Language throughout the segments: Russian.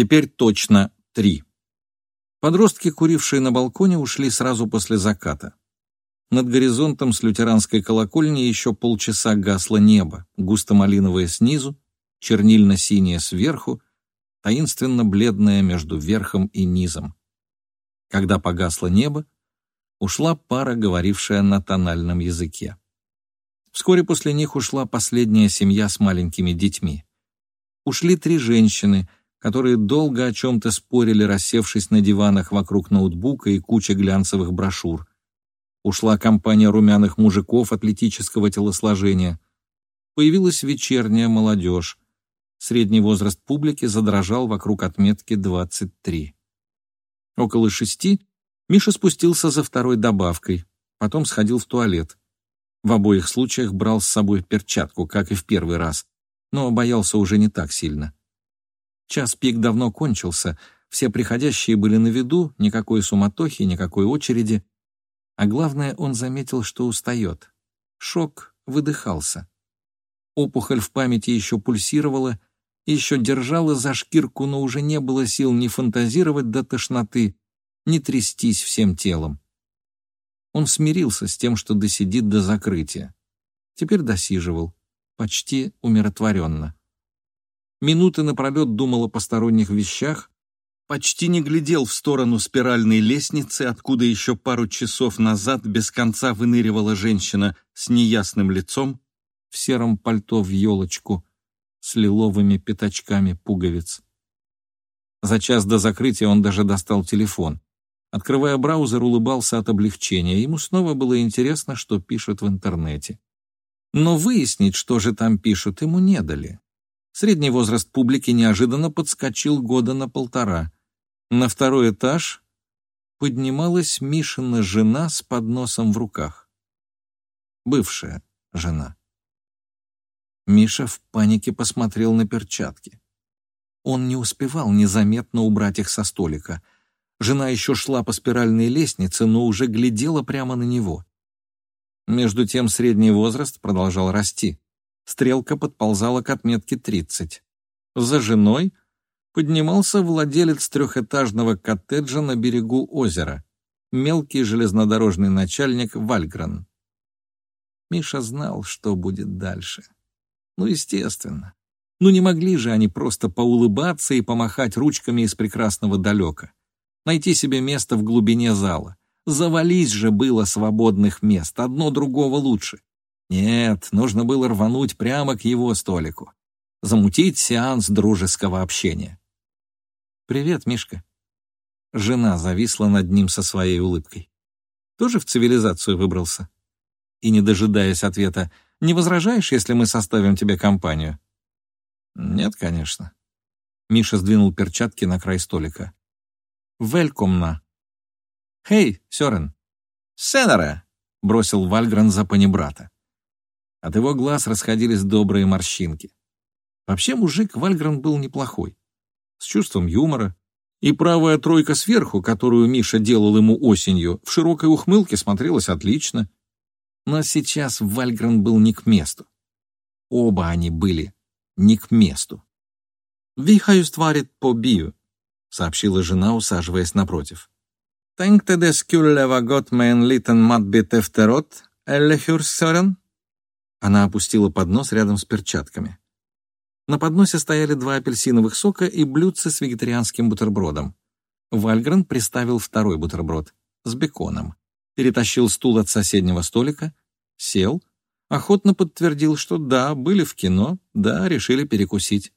Теперь точно три. Подростки, курившие на балконе, ушли сразу после заката. Над горизонтом с лютеранской колокольни еще полчаса гасло небо, густо-малиновое снизу, чернильно-синее сверху, таинственно-бледное между верхом и низом. Когда погасло небо, ушла пара, говорившая на тональном языке. Вскоре после них ушла последняя семья с маленькими детьми. Ушли три женщины, которые долго о чем-то спорили, рассевшись на диванах вокруг ноутбука и кучи глянцевых брошюр. Ушла компания румяных мужиков атлетического телосложения. Появилась вечерняя молодежь. Средний возраст публики задрожал вокруг отметки 23. Около шести Миша спустился за второй добавкой, потом сходил в туалет. В обоих случаях брал с собой перчатку, как и в первый раз, но боялся уже не так сильно. Час пик давно кончился, все приходящие были на виду, никакой суматохи, никакой очереди. А главное, он заметил, что устает. Шок выдыхался. Опухоль в памяти еще пульсировала, еще держала за шкирку, но уже не было сил ни фантазировать до тошноты, ни трястись всем телом. Он смирился с тем, что досидит до закрытия. Теперь досиживал, почти умиротворенно. Минуты напролет думал о посторонних вещах, почти не глядел в сторону спиральной лестницы, откуда еще пару часов назад без конца выныривала женщина с неясным лицом в сером пальто в елочку с лиловыми пятачками пуговиц. За час до закрытия он даже достал телефон. Открывая браузер, улыбался от облегчения. Ему снова было интересно, что пишут в интернете. Но выяснить, что же там пишут, ему не дали. Средний возраст публики неожиданно подскочил года на полтора. На второй этаж поднималась Мишина жена с подносом в руках. Бывшая жена. Миша в панике посмотрел на перчатки. Он не успевал незаметно убрать их со столика. Жена еще шла по спиральной лестнице, но уже глядела прямо на него. Между тем средний возраст продолжал расти. Стрелка подползала к отметке 30. За женой поднимался владелец трехэтажного коттеджа на берегу озера, мелкий железнодорожный начальник Вальгрен. Миша знал, что будет дальше. Ну, естественно. Ну, не могли же они просто поулыбаться и помахать ручками из прекрасного далека. Найти себе место в глубине зала. Завались же было свободных мест, одно другого лучше. Нет, нужно было рвануть прямо к его столику. Замутить сеанс дружеского общения. «Привет, Мишка». Жена зависла над ним со своей улыбкой. «Тоже в цивилизацию выбрался?» И, не дожидаясь ответа, «Не возражаешь, если мы составим тебе компанию?» «Нет, конечно». Миша сдвинул перчатки на край столика. «Велькомна». «Хей, Сёрен!» «Сенера!» — бросил Вальгрен за панибрата. От его глаз расходились добрые морщинки. Вообще мужик Вальгрен был неплохой, с чувством юмора, и правая тройка сверху, которую Миша делал ему осенью, в широкой ухмылке смотрелась отлично. Но сейчас Вальгрен был не к месту. Оба они были не к месту. «Ви хаюстварит по бию», — сообщила жена, усаживаясь напротив. «Tänkte det skulle vara gott med en liten matbit efteråt, eller hur, Sören?» Она опустила поднос рядом с перчатками. На подносе стояли два апельсиновых сока и блюдце с вегетарианским бутербродом. Вальгрен приставил второй бутерброд с беконом, перетащил стул от соседнего столика, сел, охотно подтвердил, что да, были в кино, да, решили перекусить.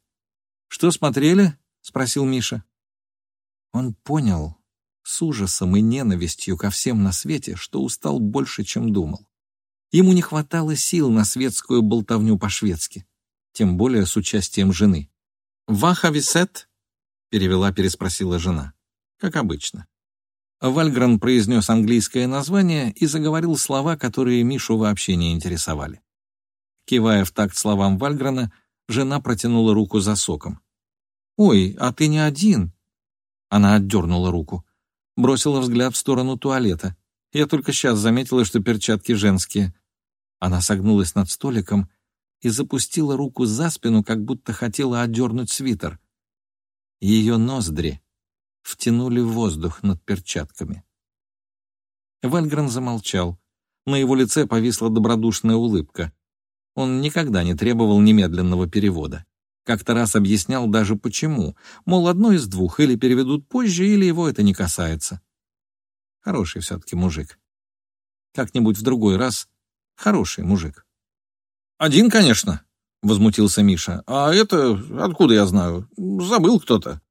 «Что смотрели?» — спросил Миша. Он понял с ужасом и ненавистью ко всем на свете, что устал больше, чем думал. Ему не хватало сил на светскую болтовню по-шведски, тем более с участием жены. «Ваха висет?» — перевела, переспросила жена. Как обычно. Вальгрен произнес английское название и заговорил слова, которые Мишу вообще не интересовали. Кивая в такт словам Вальгрена, жена протянула руку за соком. «Ой, а ты не один?» Она отдернула руку. Бросила взгляд в сторону туалета. Я только сейчас заметила, что перчатки женские. Она согнулась над столиком и запустила руку за спину, как будто хотела отдернуть свитер. Ее ноздри втянули воздух над перчатками. Вальгрен замолчал. На его лице повисла добродушная улыбка. Он никогда не требовал немедленного перевода. Как-то раз объяснял даже почему. Мол, одно из двух, или переведут позже, или его это не касается. Хороший все-таки мужик. Как-нибудь в другой раз хороший мужик. «Один, конечно», — возмутился Миша. «А это откуда я знаю? Забыл кто-то.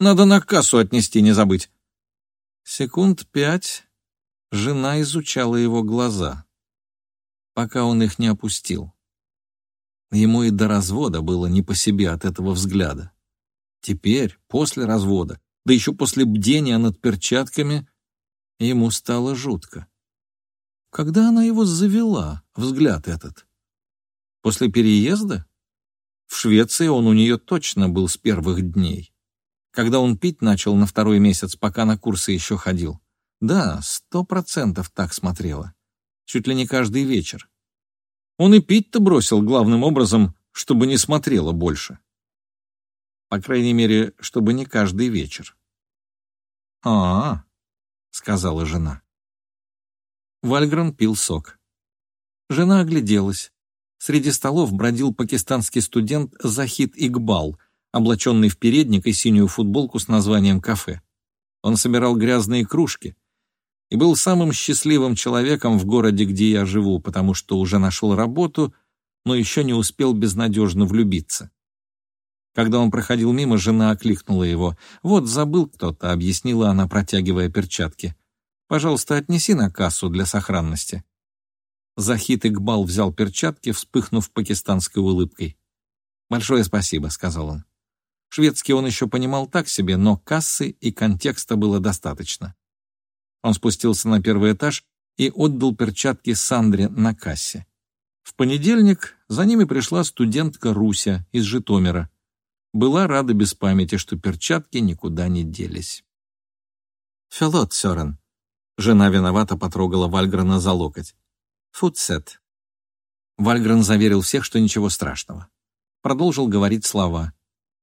Надо на кассу отнести, не забыть». Секунд пять жена изучала его глаза, пока он их не опустил. Ему и до развода было не по себе от этого взгляда. Теперь, после развода, да еще после бдения над перчатками, ему стало жутко. Когда она его завела, взгляд этот? После переезда? В Швеции он у нее точно был с первых дней. Когда он пить начал на второй месяц, пока на курсы еще ходил. Да, сто процентов так смотрела. Чуть ли не каждый вечер. Он и пить-то бросил главным образом, чтобы не смотрела больше. По крайней мере, чтобы не каждый вечер. «А-а», — сказала жена. Вальгрен пил сок. Жена огляделась. Среди столов бродил пакистанский студент Захид Игбал, облаченный в передник и синюю футболку с названием «Кафе». Он собирал грязные кружки и был самым счастливым человеком в городе, где я живу, потому что уже нашел работу, но еще не успел безнадежно влюбиться. Когда он проходил мимо, жена окликнула его. «Вот, забыл кто-то», — объяснила она, протягивая перчатки. Пожалуйста, отнеси на кассу для сохранности». Захид Игбал взял перчатки, вспыхнув пакистанской улыбкой. «Большое спасибо», — сказал он. Шведский он еще понимал так себе, но кассы и контекста было достаточно. Он спустился на первый этаж и отдал перчатки Сандре на кассе. В понедельник за ними пришла студентка Руся из Житомира. Была рада без памяти, что перчатки никуда не делись. «Фелот, Сёрен», Жена виновато потрогала Вальгрена за локоть. «Фудсет». Вальгрен заверил всех, что ничего страшного. Продолжил говорить слова.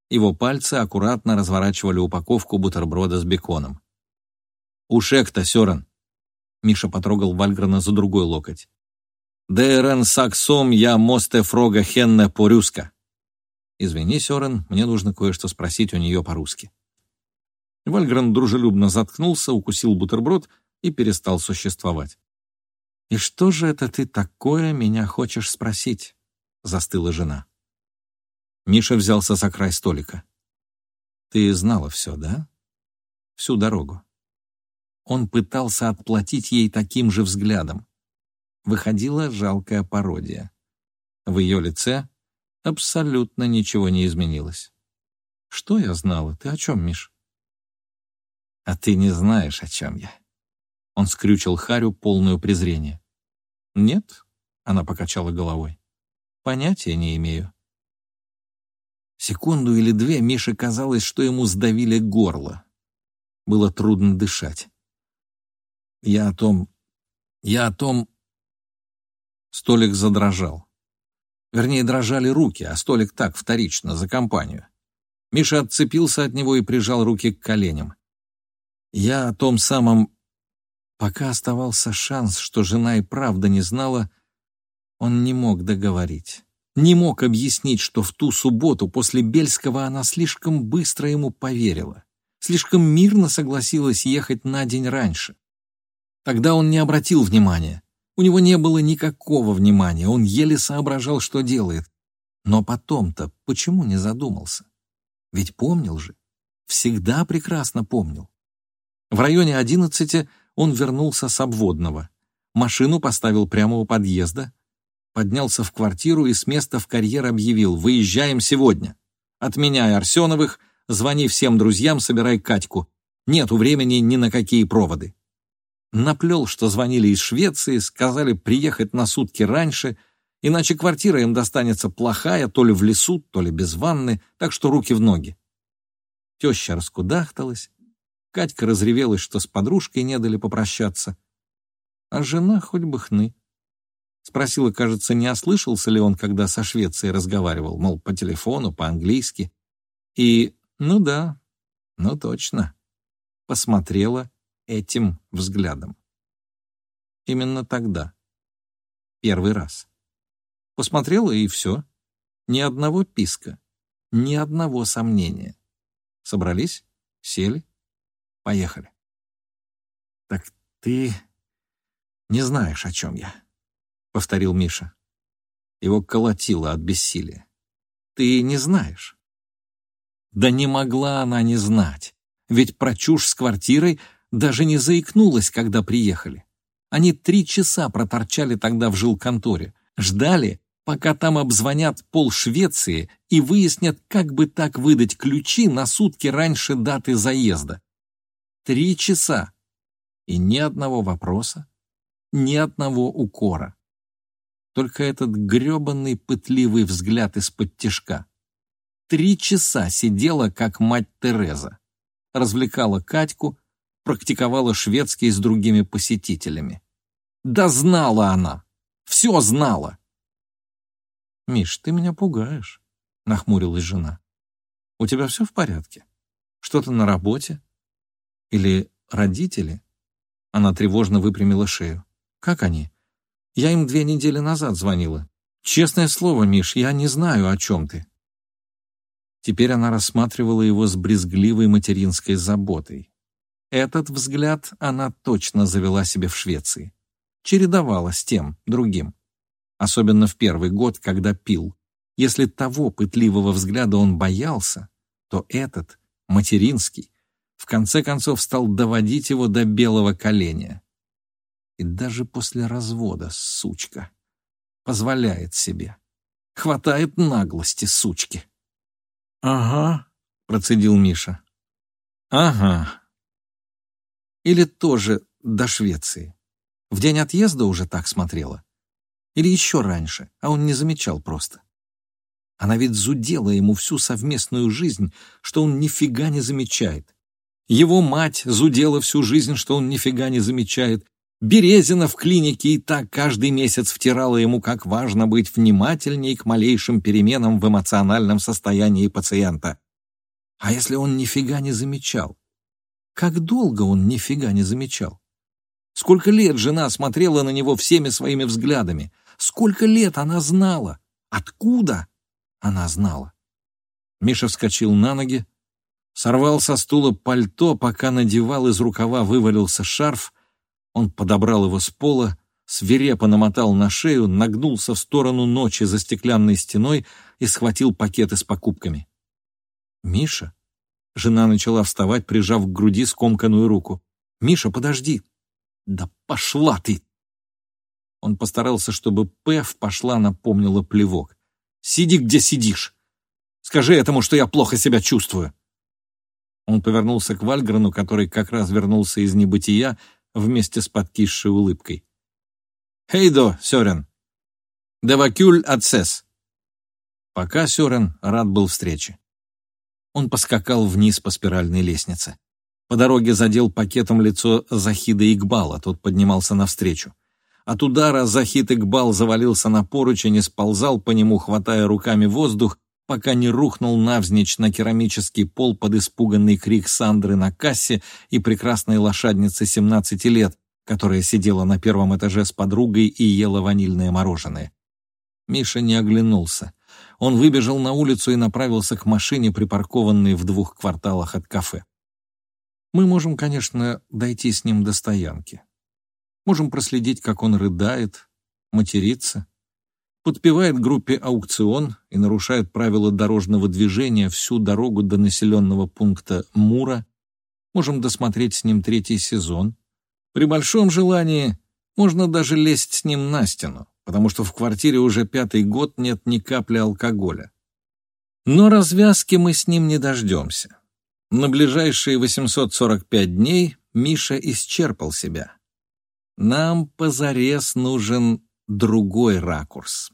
Его пальцы аккуратно разворачивали упаковку бутерброда с беконом. «Ушек-то, Сёрен!» Миша потрогал Вальгрена за другой локоть. «Дэрен саксом я мосте фрога хенне по-рюска». «Извини, Сёрен, мне нужно кое-что спросить у нее по-русски». Вальгрен дружелюбно заткнулся, укусил бутерброд и перестал существовать. «И что же это ты такое меня хочешь спросить?» — застыла жена. Миша взялся за край столика. «Ты знала все, да? Всю дорогу». Он пытался отплатить ей таким же взглядом. Выходила жалкая пародия. В ее лице абсолютно ничего не изменилось. «Что я знала? Ты о чем, Миш?» «А ты не знаешь, о чем я», он скрючил Харю полную презрение. «Нет?» — она покачала головой. «Понятия не имею». Секунду или две Мише казалось, что ему сдавили горло. Было трудно дышать. «Я о том... Я о том...» Столик задрожал. Вернее, дрожали руки, а столик так, вторично, за компанию. Миша отцепился от него и прижал руки к коленям. «Я о том самом Пока оставался шанс, что жена и правда не знала, он не мог договорить. Не мог объяснить, что в ту субботу после Бельского она слишком быстро ему поверила, слишком мирно согласилась ехать на день раньше. Тогда он не обратил внимания. У него не было никакого внимания, он еле соображал, что делает. Но потом-то почему не задумался? Ведь помнил же, всегда прекрасно помнил. В районе одиннадцати он вернулся с обводного. Машину поставил прямо у подъезда, поднялся в квартиру и с места в карьер объявил «Выезжаем сегодня! Отменяй Арсеновых, звони всем друзьям, собирай Катьку. Нету времени ни на какие проводы». Наплел, что звонили из Швеции, сказали приехать на сутки раньше, иначе квартира им достанется плохая, то ли в лесу, то ли без ванны, так что руки в ноги. Теща раскудахталась, Катька разревелась, что с подружкой не дали попрощаться. А жена хоть бы хны. Спросила, кажется, не ослышался ли он, когда со Швецией разговаривал, мол, по телефону, по-английски. И Ну да, ну точно. Посмотрела этим взглядом. Именно тогда. Первый раз. Посмотрела, и все. Ни одного писка, ни одного сомнения. Собрались, сели, поехали. Так ты не знаешь, о чем я, — повторил Миша. Его колотило от бессилия. Ты не знаешь. Да не могла она не знать, ведь про чушь с квартирой даже не заикнулась, когда приехали. Они три часа проторчали тогда в жилконторе, ждали, пока там обзвонят пол Швеции и выяснят, как бы так выдать ключи на сутки раньше даты заезда. Три часа. И ни одного вопроса, ни одного укора. Только этот гребанный пытливый взгляд из-под тишка. Три часа сидела, как мать Тереза. Развлекала Катьку, практиковала шведский с другими посетителями. Да знала она! Все знала! «Миш, ты меня пугаешь», — нахмурилась жена. «У тебя все в порядке? Что-то на работе? Или родители?» Она тревожно выпрямила шею. «Как они? Я им две недели назад звонила. Честное слово, Миш, я не знаю, о чем ты». Теперь она рассматривала его с брезгливой материнской заботой. Этот взгляд она точно завела себе в Швеции. Чередовала с тем, другим. Особенно в первый год, когда пил. Если того пытливого взгляда он боялся, то этот, материнский, в конце концов стал доводить его до белого коленя. И даже после развода, сучка, позволяет себе. Хватает наглости, сучки. «Ага», — процедил Миша. «Ага». Или тоже до Швеции. В день отъезда уже так смотрела. Или еще раньше, а он не замечал просто. Она ведь зудела ему всю совместную жизнь, что он нифига не замечает. Его мать зудела всю жизнь, что он нифига не замечает. Березина в клинике и так каждый месяц втирала ему, как важно быть внимательнее к малейшим переменам в эмоциональном состоянии пациента. А если он нифига не замечал? Как долго он нифига не замечал? Сколько лет жена смотрела на него всеми своими взглядами? Сколько лет она знала? Откуда она знала? Миша вскочил на ноги, сорвал со стула пальто, пока надевал из рукава вывалился шарф. Он подобрал его с пола, свирепо намотал на шею, нагнулся в сторону ночи за стеклянной стеной и схватил пакеты с покупками. «Миша?» Жена начала вставать, прижав к груди скомканную руку. «Миша, подожди!» «Да пошла ты!» Он постарался, чтобы Пэв пошла, напомнила плевок. «Сиди, где сидишь! Скажи этому, что я плохо себя чувствую!» Он повернулся к Вальгрену, который как раз вернулся из небытия вместе с подкисшей улыбкой. «Хейдо, Сёрен! Девакюль отсес!» Пока Сёрен рад был встрече. Он поскакал вниз по спиральной лестнице. По дороге задел пакетом лицо Захида Игбала, тот поднимался навстречу. От удара Захид Игбал завалился на поручень и сползал по нему, хватая руками воздух, пока не рухнул навзничь на керамический пол под испуганный крик Сандры на кассе и прекрасной лошадницы 17 лет, которая сидела на первом этаже с подругой и ела ванильное мороженое. Миша не оглянулся. Он выбежал на улицу и направился к машине, припаркованной в двух кварталах от кафе. Мы можем, конечно, дойти с ним до стоянки. Можем проследить, как он рыдает, матерится, подпевает группе «Аукцион» и нарушает правила дорожного движения всю дорогу до населенного пункта Мура. Можем досмотреть с ним третий сезон. При большом желании можно даже лезть с ним на стену, потому что в квартире уже пятый год нет ни капли алкоголя. Но развязки мы с ним не дождемся. На ближайшие 845 дней Миша исчерпал себя. Нам позарез нужен другой ракурс.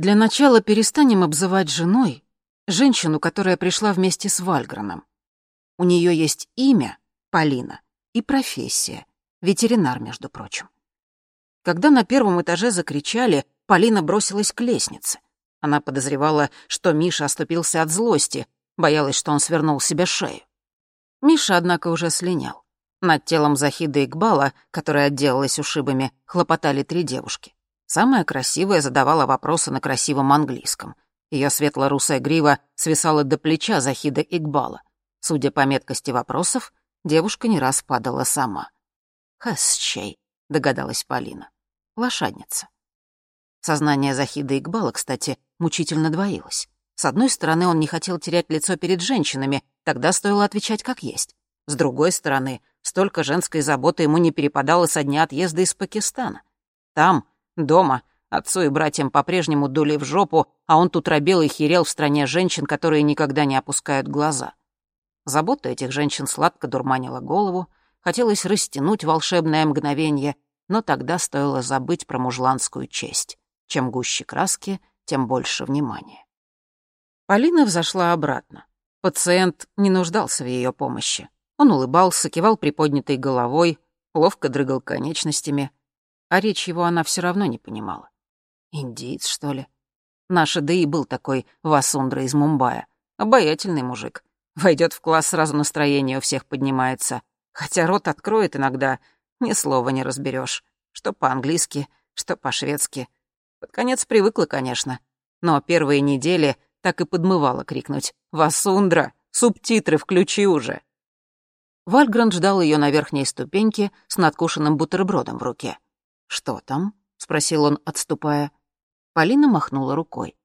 Для начала перестанем обзывать женой женщину, которая пришла вместе с Вальграном. У нее есть имя, Полина, и профессия, ветеринар, между прочим. Когда на первом этаже закричали Полина бросилась к лестнице. Она подозревала, что Миша оступился от злости, боялась, что он свернул себе шею. Миша, однако, уже слинял. Над телом Захиды Игбала, которая отделалась ушибами, хлопотали три девушки. Самая красивая задавала вопросы на красивом английском. Ее светло-русая грива свисала до плеча Захида Игбала. Судя по меткости вопросов, девушка не раз падала сама. «Хэсчей», — догадалась Полина. «Лошадница». Сознание Захида Игбала, кстати, мучительно двоилось. С одной стороны, он не хотел терять лицо перед женщинами, тогда стоило отвечать как есть. С другой стороны, столько женской заботы ему не перепадало со дня отъезда из Пакистана. Там, дома, отцу и братьям по-прежнему дули в жопу, а он тут робел и херел в стране женщин, которые никогда не опускают глаза. Забота этих женщин сладко дурманила голову, хотелось растянуть волшебное мгновение, но тогда стоило забыть про мужланскую честь. Чем гуще краски, тем больше внимания. Полина взошла обратно. Пациент не нуждался в ее помощи. Он улыбался, кивал приподнятой головой, ловко дрыгал конечностями, а речь его она все равно не понимала. Индиец, что ли? Наш и был такой Васундра из Мумбаи. Обаятельный мужик. Войдет в класс, сразу настроение у всех поднимается. Хотя рот откроет иногда, ни слова не разберешь. Что по-английски, что по-шведски. Под конец привыкла, конечно. Но первые недели так и подмывала крикнуть «Васундра! Субтитры включи уже!» Вальгранд ждал ее на верхней ступеньке с надкушенным бутербродом в руке. «Что там?» — спросил он, отступая. Полина махнула рукой.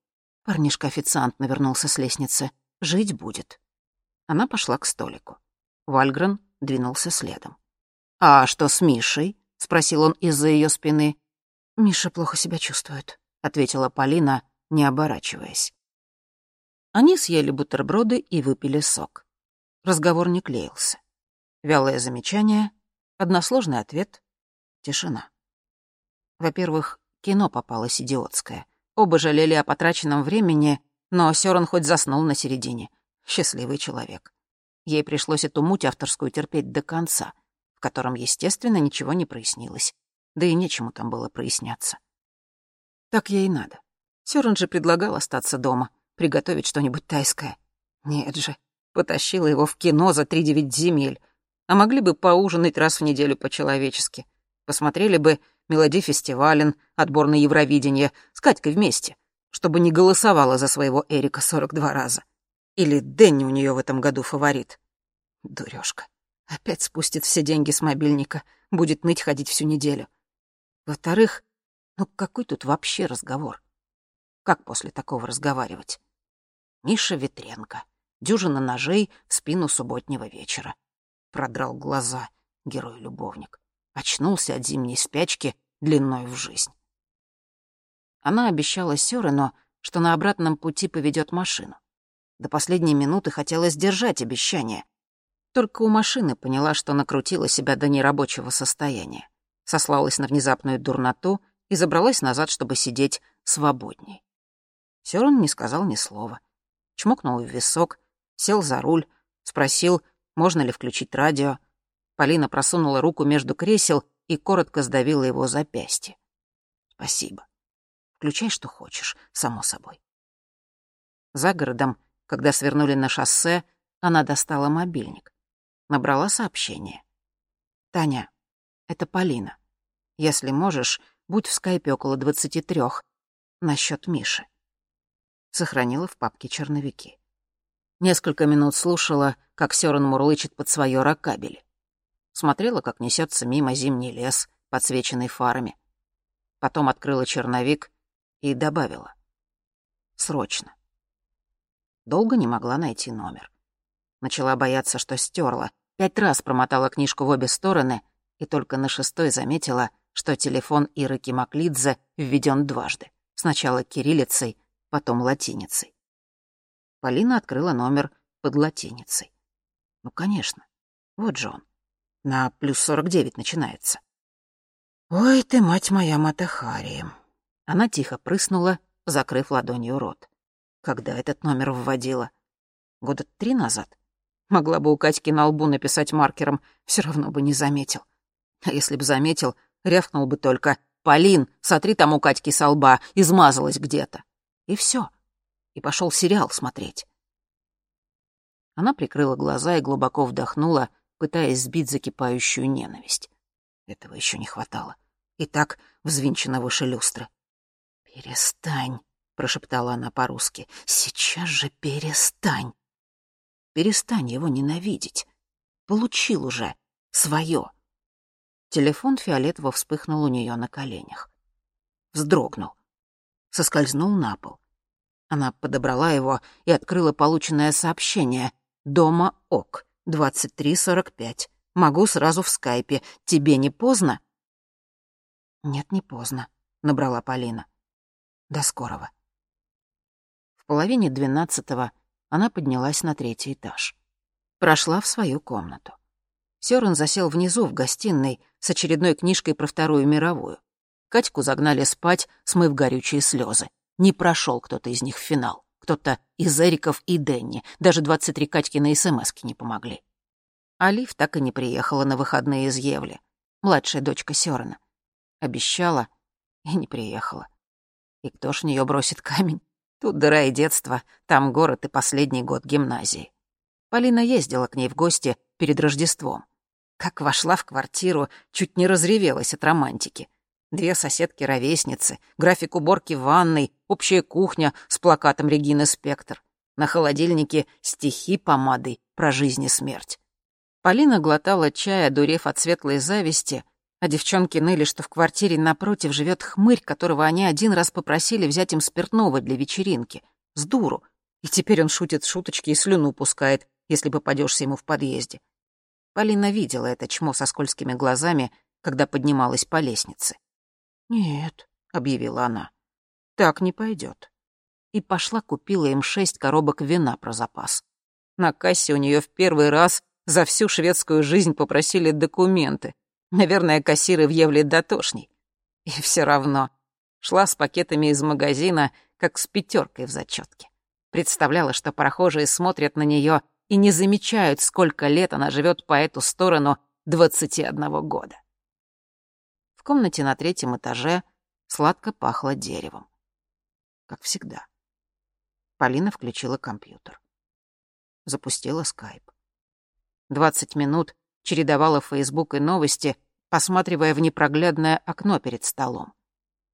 Парнишка-официант навернулся с лестницы. «Жить будет». Она пошла к столику. Вальгрен двинулся следом. «А что с Мишей?» — спросил он из-за ее спины. «Миша плохо себя чувствует», — ответила Полина, не оборачиваясь. Они съели бутерброды и выпили сок. Разговор не клеился. Вялое замечание, односложный ответ, тишина. Во-первых, кино попалось идиотское. Оба жалели о потраченном времени, но Сёрон хоть заснул на середине. Счастливый человек. Ей пришлось эту муть авторскую терпеть до конца, в котором, естественно, ничего не прояснилось. Да и нечему там было проясняться. Так ей и надо. Сёрон же предлагал остаться дома, приготовить что-нибудь тайское. Нет же, потащила его в кино за три девять земель — а могли бы поужинать раз в неделю по-человечески. Посмотрели бы «Мелодий фестивален», отбор на Евровидение, с Катькой вместе, чтобы не голосовала за своего Эрика 42 раза. Или Дэнни у нее в этом году фаворит. Дурёшка. Опять спустит все деньги с мобильника, будет ныть ходить всю неделю. Во-вторых, ну какой тут вообще разговор? Как после такого разговаривать? Миша Ветренко. Дюжина ножей в спину субботнего вечера продрал глаза герой-любовник. Очнулся от зимней спячки длиной в жизнь. Она обещала Сёрену, что на обратном пути поведет машину. До последней минуты хотела сдержать обещание. Только у машины поняла, что накрутила себя до нерабочего состояния. Сослалась на внезапную дурноту и забралась назад, чтобы сидеть свободней. Сёрен не сказал ни слова. Чмокнул в висок, сел за руль, спросил, можно ли включить радио. Полина просунула руку между кресел и коротко сдавила его запястье. «Спасибо. Включай, что хочешь, само собой». За городом, когда свернули на шоссе, она достала мобильник. Набрала сообщение. «Таня, это Полина. Если можешь, будь в скайпе около двадцати трёх. Насчёт Миши». Сохранила в папке черновики. Несколько минут слушала, как Сёрен мурлычет под своё ракабели. Смотрела, как несется мимо зимний лес, подсвеченный фарами. Потом открыла черновик и добавила. Срочно. Долго не могла найти номер. Начала бояться, что стерла. Пять раз промотала книжку в обе стороны и только на шестой заметила, что телефон Иры Кимаклидзе введен дважды. Сначала кириллицей, потом латиницей. Полина открыла номер под латиницей. Ну, конечно. Вот же он. На плюс сорок девять начинается. «Ой ты, мать моя, Матахари!» Она тихо прыснула, закрыв ладонью рот. Когда этот номер вводила? Года три назад? Могла бы у Катьки на лбу написать маркером, все равно бы не заметил. А если б заметил, рявкнул бы только «Полин, сотри там у Катьки со лба, измазалась где-то». И все. И пошел сериал смотреть. Она прикрыла глаза и глубоко вдохнула, пытаясь сбить закипающую ненависть. Этого еще не хватало. И так взвинчена выше люстры. «Перестань», — прошептала она по-русски. «Сейчас же перестань». Перестань его ненавидеть. Получил уже свое. Телефон фиолетово вспыхнул у нее на коленях. Вздрогнул. Соскользнул на пол. Она подобрала его и открыла полученное сообщение. «Дома ок, 23.45. Могу сразу в скайпе. Тебе не поздно?» «Нет, не поздно», — набрала Полина. «До скорого». В половине двенадцатого она поднялась на третий этаж. Прошла в свою комнату. Сёрен засел внизу, в гостиной, с очередной книжкой про Вторую мировую. Катьку загнали спать, смыв горючие слезы. Не прошел кто-то из них в финал. Кто-то из Эриков и Денни. Даже 23 Катьки на СМСке не помогли. Алиф так и не приехала на выходные из Евли. Младшая дочка Сёрена. Обещала и не приехала. И кто ж в неё бросит камень? Тут дыра и детство, там город и последний год гимназии. Полина ездила к ней в гости перед Рождеством. Как вошла в квартиру, чуть не разревелась от романтики. Две соседки-ровесницы, график уборки ванной, общая кухня с плакатом Регины Спектр. На холодильнике стихи помадой про жизнь и смерть. Полина глотала чай, одурев от светлой зависти, а девчонки ныли, что в квартире напротив живет хмырь, которого они один раз попросили взять им спиртного для вечеринки. С дуру. И теперь он шутит шуточки и слюну пускает, если попадешься ему в подъезде. Полина видела это чмо со скользкими глазами, когда поднималась по лестнице. «Нет», — объявила она, — «так не пойдет. И пошла купила им шесть коробок вина про запас. На кассе у нее в первый раз за всю шведскую жизнь попросили документы. Наверное, кассиры в Евле дотошней. И все равно. Шла с пакетами из магазина, как с пятеркой в зачетке. Представляла, что прохожие смотрят на нее и не замечают, сколько лет она живет по эту сторону 21 года. Комнате на третьем этаже сладко пахло деревом. Как всегда. Полина включила компьютер. Запустила скайп. Двадцать минут чередовала Фейсбук и новости, посматривая в непроглядное окно перед столом.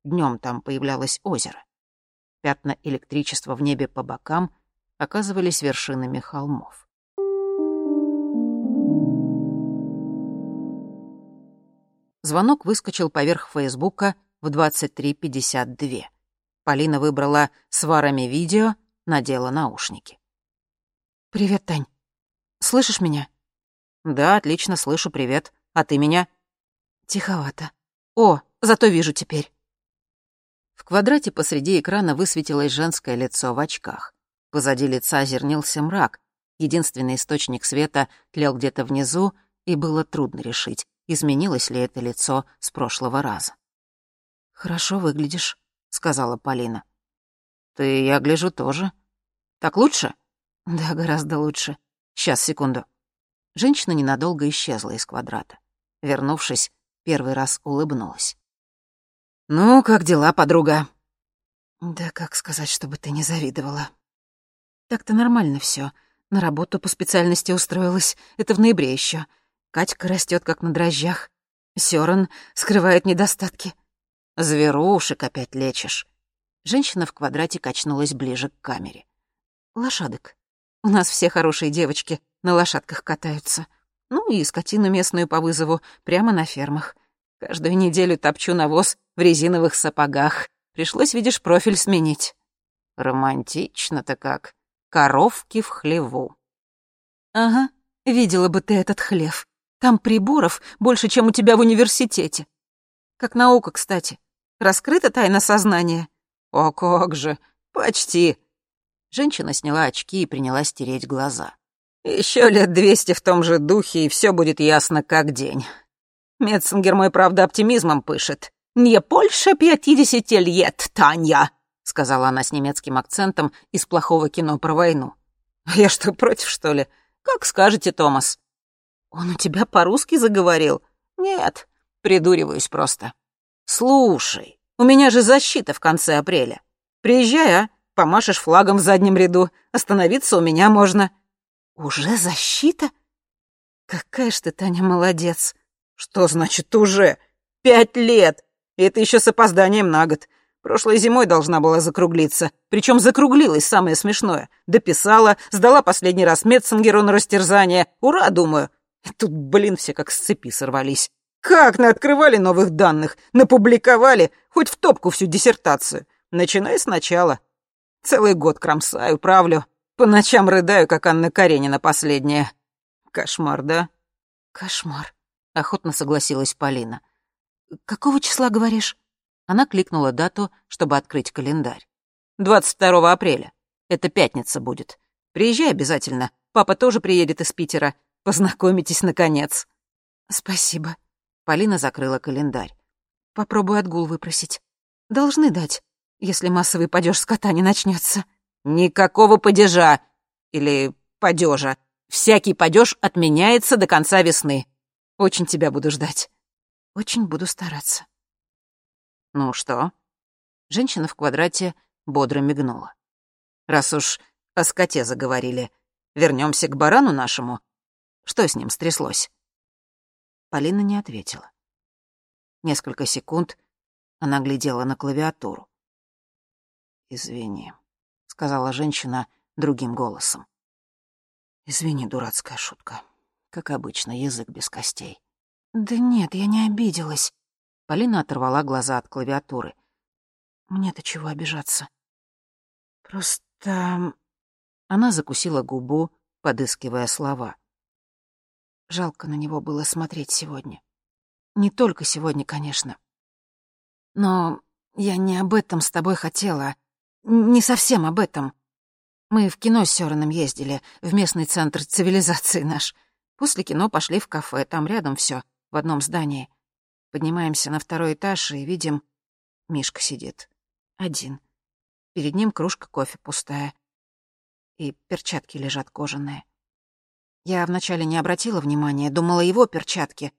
Днем там появлялось озеро. Пятна электричества в небе по бокам оказывались вершинами холмов. Звонок выскочил поверх Фейсбука в 23.52. Полина выбрала с варами видео, надела наушники. «Привет, Тань. Слышишь меня?» «Да, отлично, слышу, привет. А ты меня?» «Тиховато. О, зато вижу теперь». В квадрате посреди экрана высветилось женское лицо в очках. Позади лица зернился мрак. Единственный источник света тлел где-то внизу, и было трудно решить, изменилось ли это лицо с прошлого раза. «Хорошо выглядишь», — сказала Полина. «Ты, я гляжу, тоже. Так лучше?» «Да, гораздо лучше. Сейчас, секунду». Женщина ненадолго исчезла из квадрата. Вернувшись, первый раз улыбнулась. «Ну, как дела, подруга?» «Да как сказать, чтобы ты не завидовала?» Так-то нормально все. На работу по специальности устроилась. Это в ноябре еще. Катька растет как на дрожжах. Сёрен скрывает недостатки. Зверушек опять лечишь. Женщина в квадрате качнулась ближе к камере. Лошадок. У нас все хорошие девочки на лошадках катаются. Ну и скотину местную по вызову прямо на фермах. Каждую неделю топчу навоз в резиновых сапогах. Пришлось, видишь, профиль сменить. Романтично-то как коровки в хлеву. Ага, видела бы ты этот хлев. Там приборов больше, чем у тебя в университете. Как наука, кстати. Раскрыта тайна сознания. О, как же, почти. Женщина сняла очки и принялась тереть глаза. Еще лет двести в том же духе, и все будет ясно как день. Метцингер мой, правда, оптимизмом пышет. «Не больше пятидесяти лет, Таня!» — сказала она с немецким акцентом из плохого кино про войну. «Я что, против, что ли? Как скажете, Томас». «Он у тебя по-русски заговорил?» «Нет, придуриваюсь просто». Слушай, у меня же защита в конце апреля. Приезжай, а? Помашешь флагом в заднем ряду. Остановиться у меня можно». «Уже защита? Какая ж ты, Таня, молодец!» «Что значит «уже»? Пять лет! И это еще с опозданием на год. Прошлой зимой должна была закруглиться. Причем закруглилась, самое смешное. Дописала, сдала последний раз Метцингеру на растерзание. Ура, думаю. Тут, блин, все как с цепи сорвались. Как наоткрывали новых данных, напубликовали, хоть в топку всю диссертацию. Начинай сначала. Целый год кромсаю, правлю. По ночам рыдаю, как Анна Каренина последняя. Кошмар, да? Кошмар, охотно согласилась Полина. Какого числа говоришь? Она кликнула дату, чтобы открыть календарь. 22 апреля. Это пятница будет. Приезжай обязательно. Папа тоже приедет из Питера. Познакомитесь, наконец. Спасибо. Полина закрыла календарь. Попробую отгул выпросить. Должны дать, если массовый падеж скота не начнется. Никакого падежа. Или падежа. Всякий падеж отменяется до конца весны. Очень тебя буду ждать. Очень буду стараться. Ну что? Женщина в квадрате бодро мигнула. Раз уж о скоте заговорили, вернемся к барану нашему. Что с ним стряслось? Полина не ответила. Несколько секунд она глядела на клавиатуру. «Извини», — сказала женщина другим голосом. «Извини, дурацкая шутка. Как обычно, язык без костей». «Да нет, я не обиделась». Полина оторвала глаза от клавиатуры. «Мне-то чего обижаться? Просто...» Она закусила губу, подыскивая слова. Жалко на него было смотреть сегодня. Не только сегодня, конечно. Но я не об этом с тобой хотела. Не совсем об этом. Мы в кино с Сёраном ездили, в местный центр цивилизации наш. После кино пошли в кафе, там рядом все в одном здании. Поднимаемся на второй этаж и видим... Мишка сидит. Один. Перед ним кружка кофе пустая. И перчатки лежат кожаные. Я вначале не обратила внимания, думала его перчатки.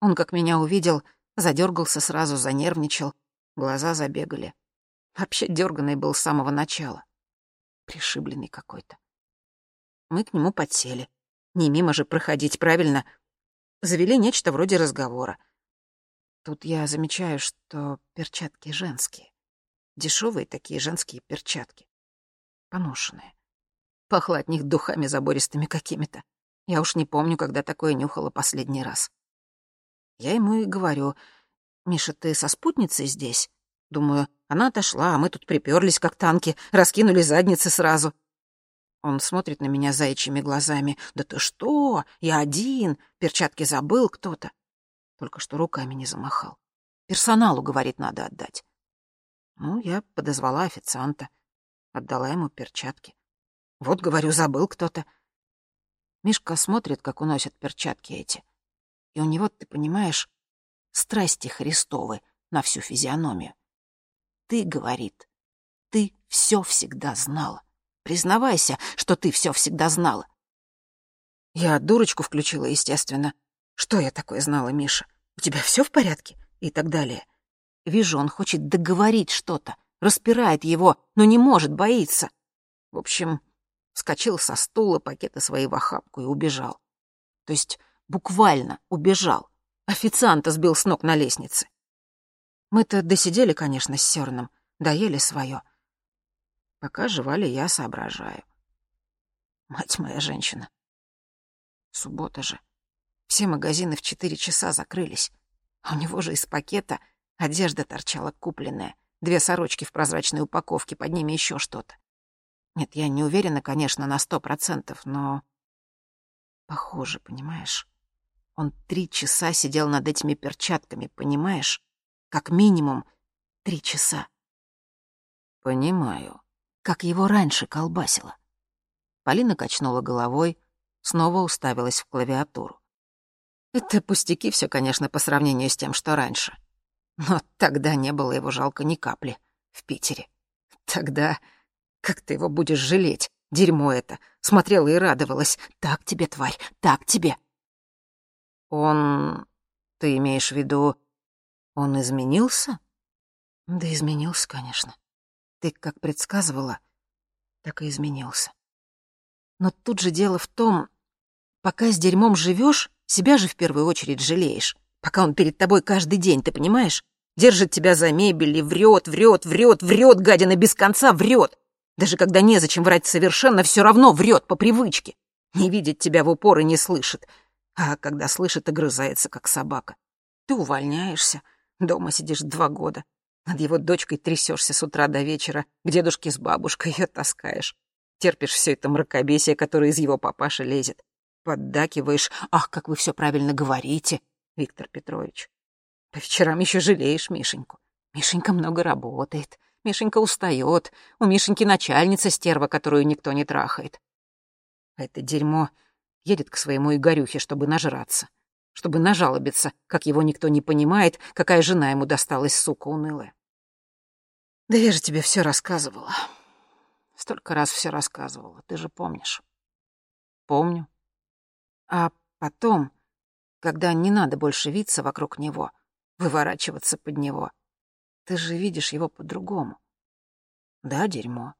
Он, как меня увидел, задергался сразу, занервничал, глаза забегали. Вообще дерганный был с самого начала. Пришибленный какой-то. Мы к нему подсели. Не мимо же проходить, правильно? завели нечто вроде разговора. Тут я замечаю, что перчатки женские. Дешевые такие женские перчатки. Поношенные. Пахло от них духами забористыми какими-то. Я уж не помню, когда такое нюхала последний раз. Я ему и говорю, «Миша, ты со спутницей здесь?» Думаю, она отошла, а мы тут приперлись, как танки, раскинули задницы сразу. Он смотрит на меня заячьими глазами. «Да ты что? Я один. Перчатки забыл кто-то». Только что руками не замахал. Персоналу, говорит, надо отдать. Ну, я подозвала официанта. Отдала ему перчатки. Вот, говорю, забыл кто-то. Мишка смотрит, как уносят перчатки эти. И у него, ты понимаешь, страсти Христовы на всю физиономию. Ты, говорит, ты все всегда знала. Признавайся, что ты все всегда знала. Я дурочку включила, естественно. Что я такое знала, Миша? У тебя все в порядке? И так далее. Вижу, он хочет договорить что-то, распирает его, но не может, боится. В общем, вскочил со стула, пакеты свои в охапку и убежал. То есть буквально убежал. Официанта сбил с ног на лестнице. Мы-то досидели, конечно, с Сёрном, доели свое. Пока жевали, я соображаю. Мать моя женщина. Суббота же. Все магазины в четыре часа закрылись. А у него же из пакета одежда торчала купленная. Две сорочки в прозрачной упаковке, под ними еще что-то. Нет, я не уверена, конечно, на сто процентов, но... Похоже, понимаешь? Он три часа сидел над этими перчатками, понимаешь? Как минимум три часа. Понимаю как его раньше колбасило. Полина качнула головой, снова уставилась в клавиатуру. Это пустяки все, конечно, по сравнению с тем, что раньше. Но тогда не было его жалко ни капли в Питере. Тогда как ты его будешь жалеть? Дерьмо это. Смотрела и радовалась. Так тебе, тварь, так тебе. Он... Ты имеешь в виду... Он изменился? Да изменился, конечно. Ты как предсказывала, так и изменился. Но тут же дело в том, пока с дерьмом живешь, себя же в первую очередь жалеешь. Пока он перед тобой каждый день, ты понимаешь? Держит тебя за мебель и врет, врет, врет, врет, гадина без конца врет. Даже когда незачем врать совершенно, все равно врет по привычке. Не видит тебя в упор и не слышит. А когда слышит, огрызается, как собака. Ты увольняешься, дома сидишь два года. Над его дочкой трясешься с утра до вечера, к дедушке с бабушкой ее таскаешь. Терпишь все это мракобесие, которое из его папаши лезет. Поддакиваешь. Ах, как вы все правильно говорите, Виктор Петрович. По вечерам еще жалеешь Мишеньку. Мишенька много работает. Мишенька устает. У Мишеньки начальница стерва, которую никто не трахает. Это дерьмо едет к своему Игорюхе, чтобы нажраться, чтобы нажалобиться, как его никто не понимает, какая жена ему досталась, сука унылая. Да я же тебе все рассказывала. Столько раз все рассказывала, ты же помнишь. Помню. А потом, когда не надо больше виться вокруг него, выворачиваться под него, ты же видишь его по-другому. Да, дерьмо.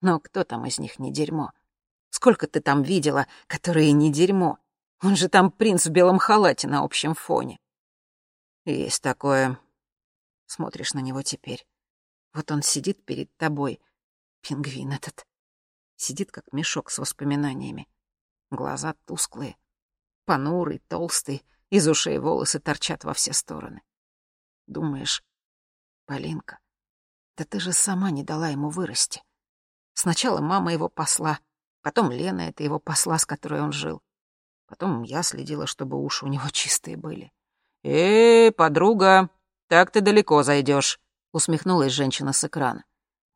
Но кто там из них не дерьмо? Сколько ты там видела, которые не дерьмо? Он же там принц в белом халате на общем фоне. Есть такое. Смотришь на него теперь. Вот он сидит перед тобой, пингвин этот. Сидит, как мешок с воспоминаниями. Глаза тусклые, понурый, толстый, из ушей волосы торчат во все стороны. Думаешь, Полинка, да ты же сама не дала ему вырасти. Сначала мама его посла, Потом Лена — это его посла, с которой он жил. Потом я следила, чтобы уши у него чистые были. «Э, подруга, так ты далеко зайдешь, усмехнулась женщина с экрана.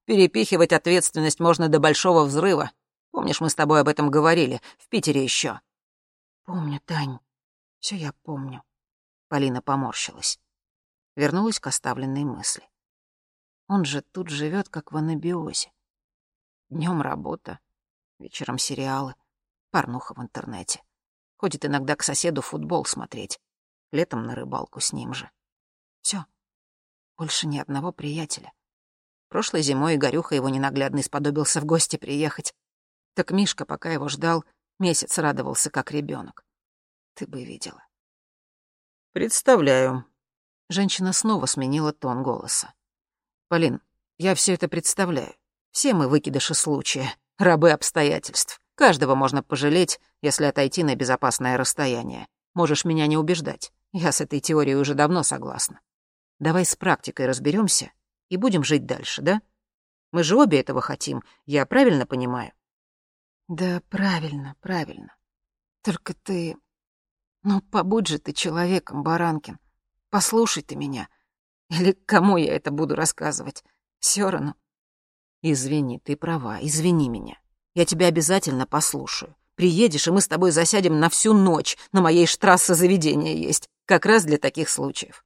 «Перепихивать ответственность можно до большого взрыва. Помнишь, мы с тобой об этом говорили, в Питере еще. «Помню, Тань, все я помню». Полина поморщилась. Вернулась к оставленной мысли. Он же тут живет, как в анабиозе. Днем работа, Вечером сериалы, порнуха в интернете. Ходит иногда к соседу футбол смотреть. Летом на рыбалку с ним же. Все. Больше ни одного приятеля. Прошлой зимой Игорюха его ненаглядный сподобился в гости приехать. Так Мишка, пока его ждал, месяц радовался, как ребенок. Ты бы видела. «Представляю». Женщина снова сменила тон голоса. «Полин, я все это представляю. Все мы выкидыши случая рабы обстоятельств. Каждого можно пожалеть, если отойти на безопасное расстояние. Можешь меня не убеждать. Я с этой теорией уже давно согласна. Давай с практикой разберемся и будем жить дальше, да? Мы же обе этого хотим, я правильно понимаю? Да, правильно, правильно. Только ты... Ну, побудь же ты человеком, Баранкин. Послушай ты меня. Или кому я это буду рассказывать? Все равно. «Извини, ты права, извини меня. Я тебя обязательно послушаю. Приедешь, и мы с тобой засядем на всю ночь. На моей штрассе заведение есть. Как раз для таких случаев.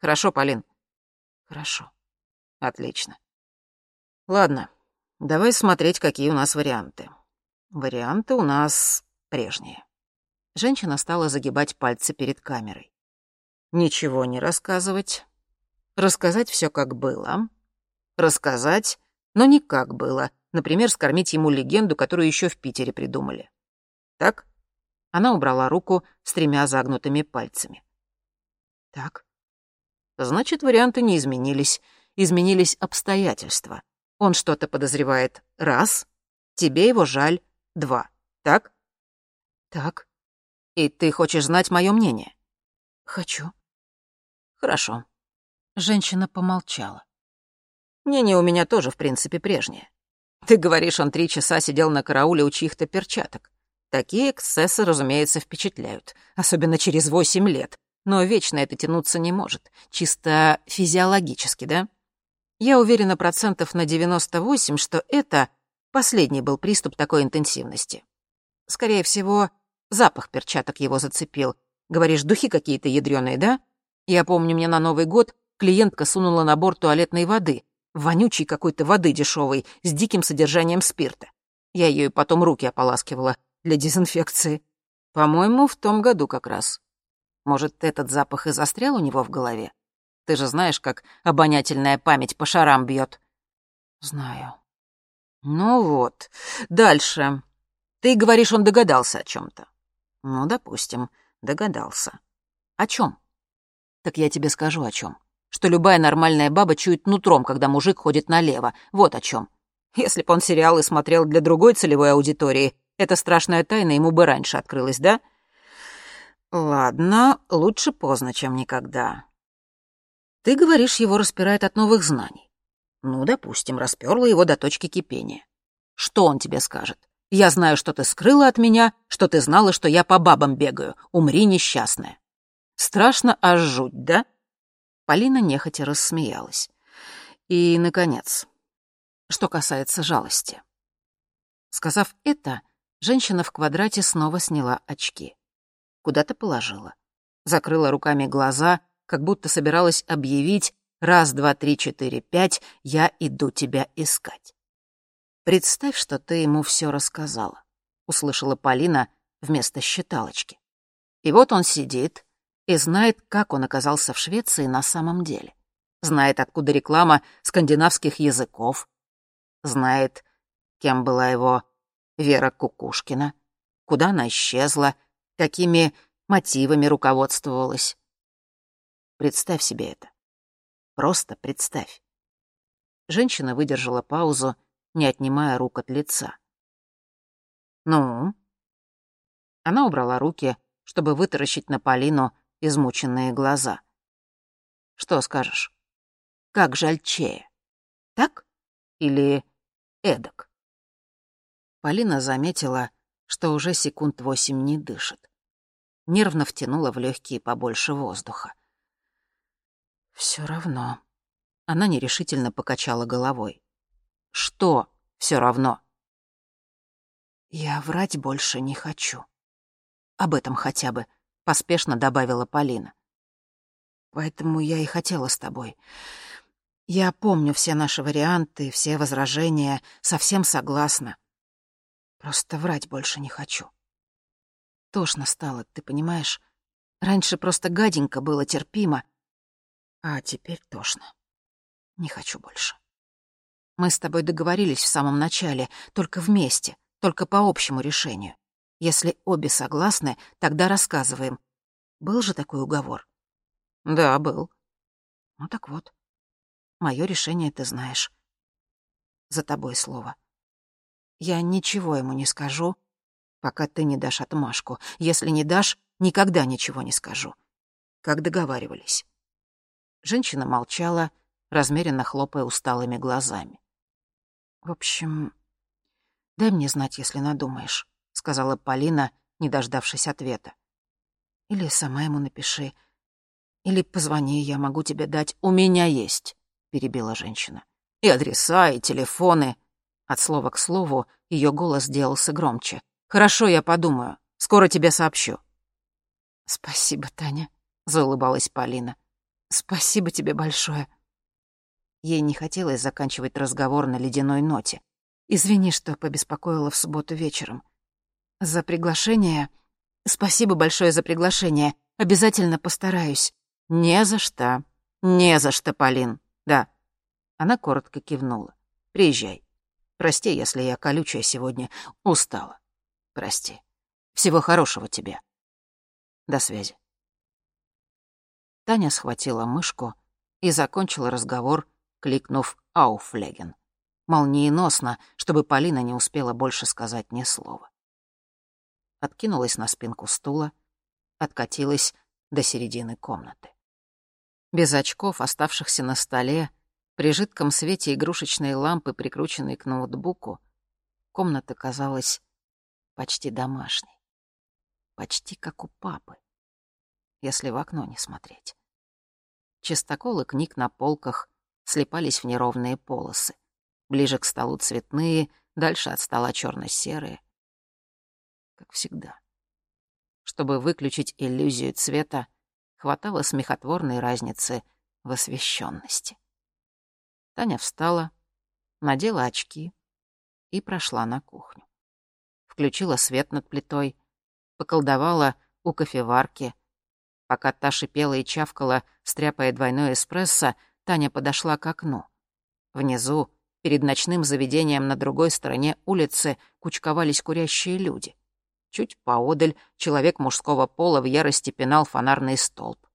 Хорошо, Полин?» «Хорошо. Отлично. Ладно, давай смотреть, какие у нас варианты. Варианты у нас прежние». Женщина стала загибать пальцы перед камерой. «Ничего не рассказывать. Рассказать все, как было. Рассказать но не как было. Например, скормить ему легенду, которую еще в Питере придумали. Так? Она убрала руку с тремя загнутыми пальцами. Так. Значит, варианты не изменились. Изменились обстоятельства. Он что-то подозревает. Раз. Тебе его жаль. Два. Так? Так. И ты хочешь знать мое мнение? Хочу. Хорошо. Женщина помолчала. Мнение у меня тоже, в принципе, прежнее. Ты говоришь, он три часа сидел на карауле у чьих-то перчаток. Такие эксцессы, разумеется, впечатляют, особенно через восемь лет. Но вечно это тянуться не может, чисто физиологически, да? Я уверена процентов на 98, что это последний был приступ такой интенсивности. Скорее всего, запах перчаток его зацепил. Говоришь, духи какие-то ядреные, да? Я помню, мне на Новый год клиентка сунула на борт туалетной воды, вонючей какой-то воды дешевой с диким содержанием спирта. Я ее потом руки ополаскивала для дезинфекции. По-моему, в том году как раз. Может, этот запах и застрял у него в голове? Ты же знаешь, как обонятельная память по шарам бьет. Знаю. Ну вот. Дальше. Ты говоришь, он догадался о чем-то. Ну, допустим, догадался. О чем? Так я тебе скажу о чем. Что любая нормальная баба чует нутром, когда мужик ходит налево. Вот о чем. Если бы он сериалы смотрел для другой целевой аудитории, эта страшная тайна ему бы раньше открылась, да? Ладно, лучше поздно, чем никогда. Ты говоришь, его распирает от новых знаний. Ну, допустим, расперла его до точки кипения. Что он тебе скажет? Я знаю, что ты скрыла от меня, что ты знала, что я по бабам бегаю. Умри, несчастная. Страшно аж жуть, да? Полина нехотя рассмеялась. И, наконец, что касается жалости. Сказав это, женщина в квадрате снова сняла очки куда-то положила. Закрыла руками глаза, как будто собиралась объявить «раз, два, три, четыре, пять, я иду тебя искать». «Представь, что ты ему все рассказала», — услышала Полина вместо считалочки. И вот он сидит и знает, как он оказался в Швеции на самом деле. Знает, откуда реклама скандинавских языков. Знает, кем была его Вера Кукушкина, куда она исчезла — какими мотивами руководствовалась. Представь себе это. Просто представь. Женщина выдержала паузу, не отнимая рук от лица. «Ну?» Она убрала руки, чтобы вытаращить на Полину измученные глаза. «Что скажешь? Как жальчее? Так или эдак?» Полина заметила, что уже секунд восемь не дышит нервно втянула в легкие побольше воздуха. Все равно. Она нерешительно покачала головой. Что все равно? Я врать больше не хочу. Об этом хотя бы, поспешно добавила Полина. Поэтому я и хотела с тобой. Я помню все наши варианты, все возражения, совсем согласна. Просто врать больше не хочу. Тошно стало, ты понимаешь? Раньше просто гаденько было, терпимо. А теперь тошно. Не хочу больше. Мы с тобой договорились в самом начале, только вместе, только по общему решению. Если обе согласны, тогда рассказываем. Был же такой уговор? Да, был. Ну так вот. Мое решение ты знаешь. За тобой слово. Я ничего ему не скажу, пока ты не дашь отмашку. Если не дашь, никогда ничего не скажу. Как договаривались. Женщина молчала, размеренно хлопая усталыми глазами. «В общем, дай мне знать, если надумаешь», — сказала Полина, не дождавшись ответа. «Или сама ему напиши. Или позвони, я могу тебе дать. У меня есть», — перебила женщина. «И адреса, и телефоны». От слова к слову ее голос делался громче. «Хорошо, я подумаю. Скоро тебе сообщу». «Спасибо, Таня», — заулыбалась Полина. «Спасибо тебе большое». Ей не хотелось заканчивать разговор на ледяной ноте. «Извини, что побеспокоила в субботу вечером. За приглашение... Спасибо большое за приглашение. Обязательно постараюсь». «Не за что. Не за что, Полин. Да». Она коротко кивнула. «Приезжай. Прости, если я колючая сегодня. Устала». Прости. Всего хорошего тебе. До связи. Таня схватила мышку и закончила разговор, кликнув «Ауфлеген». Молниеносно, чтобы Полина не успела больше сказать ни слова. Откинулась на спинку стула, откатилась до середины комнаты. Без очков, оставшихся на столе, при жидком свете игрушечной лампы, прикрученной к ноутбуку, комната казалась почти домашний. Почти как у папы, если в окно не смотреть. Чистоколы книг на полках слепались в неровные полосы. Ближе к столу цветные, дальше от стола черно серые Как всегда. Чтобы выключить иллюзию цвета, хватало смехотворной разницы в освещенности. Таня встала, надела очки и прошла на кухню включила свет над плитой, поколдовала у кофеварки, Пока та шипела и чавкала, стряпая двойной эспрессо, Таня подошла к окну. Внизу, перед ночным заведением на другой стороне улицы, кучковались курящие люди. Чуть поодаль человек мужского пола в ярости пинал фонарный столб.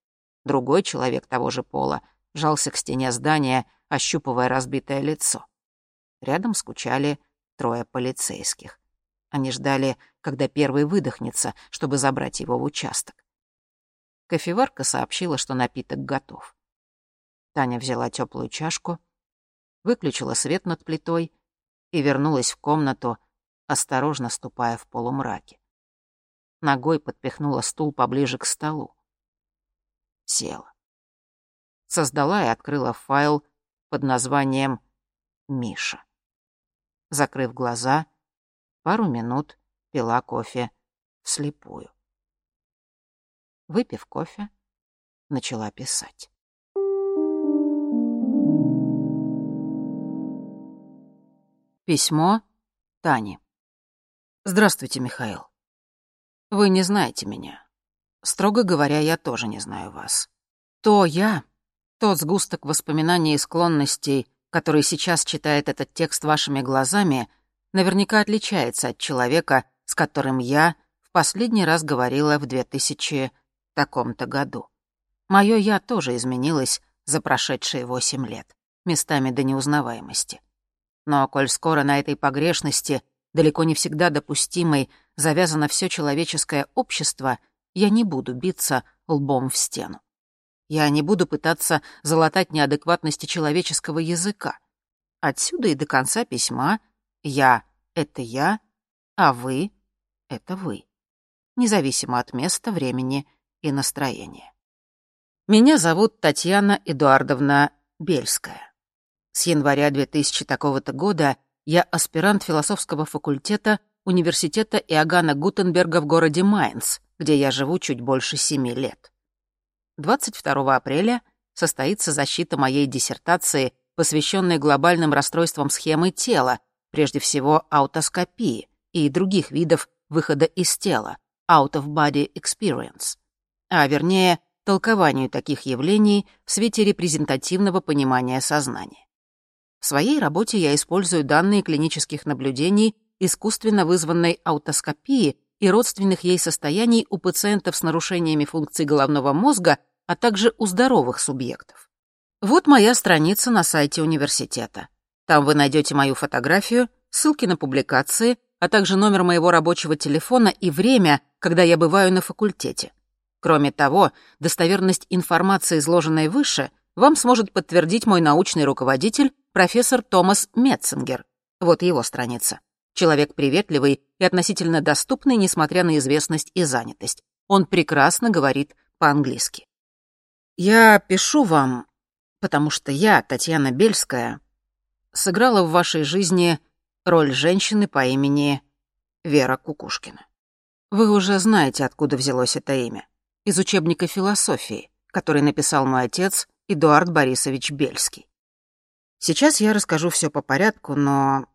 Другой человек того же пола жался к стене здания, ощупывая разбитое лицо. Рядом скучали трое полицейских. Они ждали, когда первый выдохнется, чтобы забрать его в участок. Кофеварка сообщила, что напиток готов. Таня взяла теплую чашку, выключила свет над плитой и вернулась в комнату, осторожно ступая в полумраке. Ногой подпихнула стул поближе к столу. Села. Создала и открыла файл под названием «Миша». Закрыв глаза, пару минут пила кофе вслепую. Выпив кофе, начала писать. Письмо Тани. Здравствуйте, Михаил. Вы не знаете меня. Строго говоря, я тоже не знаю вас. То я, тот сгусток воспоминаний и склонностей, который сейчас читает этот текст вашими глазами, наверняка отличается от человека, с которым я в последний раз говорила в 2000 таком-то году. Моё «я» тоже изменилось за прошедшие восемь лет, местами до неузнаваемости. Но коль скоро на этой погрешности, далеко не всегда допустимой, завязано все человеческое общество, я не буду биться лбом в стену. Я не буду пытаться залатать неадекватности человеческого языка. Отсюда и до конца письма «я» — это я, а «вы» — это вы. Независимо от места, времени и настроение. Меня зовут Татьяна Эдуардовна Бельская. С января 2000 такого-то года я аспирант философского факультета Университета Иоганна Гутенберга в городе Майнц, где я живу чуть больше семи лет. 22 апреля состоится защита моей диссертации, посвященной глобальным расстройствам схемы тела, прежде всего аутоскопии и других видов выхода из тела, out of body experience а вернее, толкованию таких явлений в свете репрезентативного понимания сознания. В своей работе я использую данные клинических наблюдений искусственно вызванной аутоскопии и родственных ей состояний у пациентов с нарушениями функций головного мозга, а также у здоровых субъектов. Вот моя страница на сайте университета. Там вы найдете мою фотографию, ссылки на публикации, а также номер моего рабочего телефона и время, когда я бываю на факультете. Кроме того, достоверность информации, изложенной выше, вам сможет подтвердить мой научный руководитель, профессор Томас Метцингер. Вот его страница. Человек приветливый и относительно доступный, несмотря на известность и занятость. Он прекрасно говорит по-английски. Я пишу вам, потому что я, Татьяна Бельская, сыграла в вашей жизни роль женщины по имени Вера Кукушкина. Вы уже знаете, откуда взялось это имя из учебника философии, который написал мой отец Эдуард Борисович Бельский. Сейчас я расскажу все по порядку, но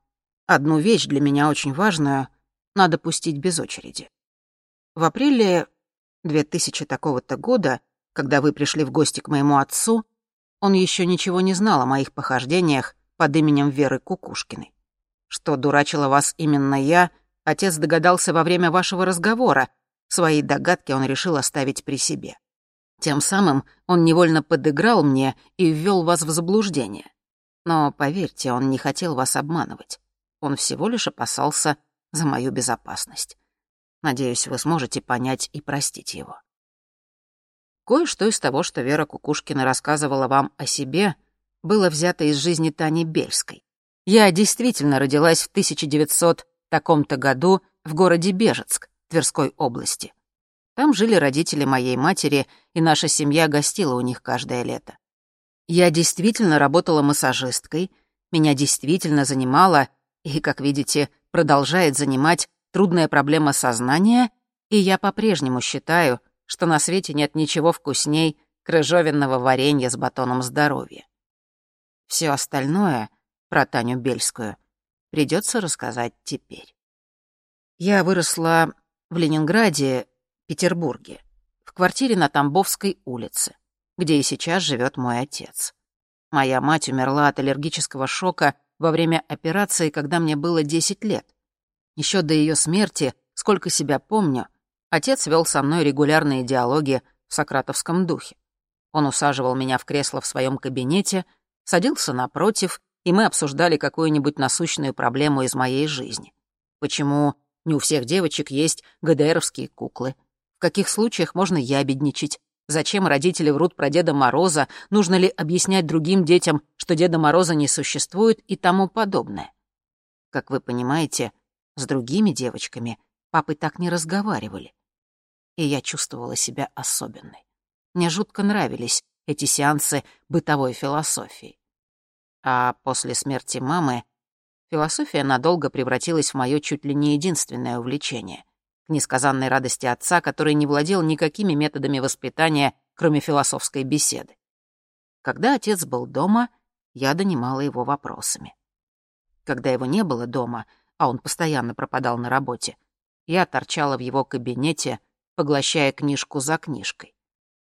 одну вещь для меня очень важную надо пустить без очереди. В апреле 2000 такого-то года, когда вы пришли в гости к моему отцу, он еще ничего не знал о моих похождениях под именем Веры Кукушкиной. Что дурачила вас именно я, отец догадался во время вашего разговора, Свои догадки он решил оставить при себе. Тем самым он невольно подыграл мне и ввел вас в заблуждение. Но, поверьте, он не хотел вас обманывать. Он всего лишь опасался за мою безопасность. Надеюсь, вы сможете понять и простить его. Кое-что из того, что Вера Кукушкина рассказывала вам о себе, было взято из жизни Тани Бельской. Я действительно родилась в 1900 таком-то году в городе Бежецк, Тверской области. Там жили родители моей матери, и наша семья гостила у них каждое лето. Я действительно работала массажисткой, меня действительно занимала, и, как видите, продолжает занимать трудная проблема сознания, и я по-прежнему считаю, что на свете нет ничего вкусней крыжовенного варенья с батоном здоровья. Все остальное про Таню Бельскую придется рассказать теперь. Я выросла в Ленинграде, Петербурге, в квартире на Тамбовской улице, где и сейчас живет мой отец. Моя мать умерла от аллергического шока во время операции, когда мне было 10 лет. Еще до ее смерти, сколько себя помню, отец вел со мной регулярные диалоги в сократовском духе. Он усаживал меня в кресло в своем кабинете, садился напротив, и мы обсуждали какую-нибудь насущную проблему из моей жизни. Почему не у всех девочек есть ГДРовские куклы? В каких случаях можно ябедничать? Зачем родители врут про Деда Мороза? Нужно ли объяснять другим детям, что Деда Мороза не существует и тому подобное? Как вы понимаете, с другими девочками папы так не разговаривали. И я чувствовала себя особенной. Мне жутко нравились эти сеансы бытовой философии. А после смерти мамы философия надолго превратилась в мое чуть ли не единственное увлечение. Несказанной радости отца, который не владел никакими методами воспитания, кроме философской беседы. Когда отец был дома, я донимала его вопросами. Когда его не было дома, а он постоянно пропадал на работе, я торчала в его кабинете, поглощая книжку за книжкой.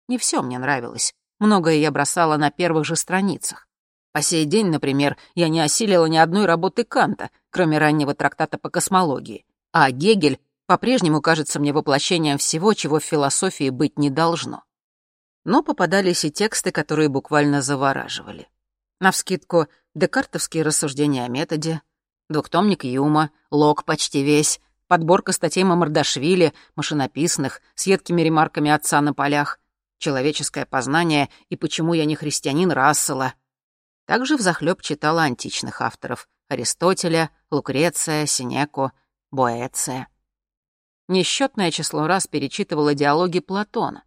Не все мне нравилось. Многое я бросала на первых же страницах. По сей день, например, я не осилила ни одной работы Канта, кроме раннего трактата по космологии. А Гегель по-прежнему кажется мне воплощением всего, чего в философии быть не должно. Но попадались и тексты, которые буквально завораживали. Навскидку, декартовские рассуждения о методе, двухтомник Юма, Лок почти весь, подборка статей Мамардашвили, машинописных, с едкими ремарками отца на полях, человеческое познание и почему я не христианин Рассела. Также взахлёб читала античных авторов — Аристотеля, Лукреция, Синеку, Боэция. Несчетное число раз перечитывала диалоги Платона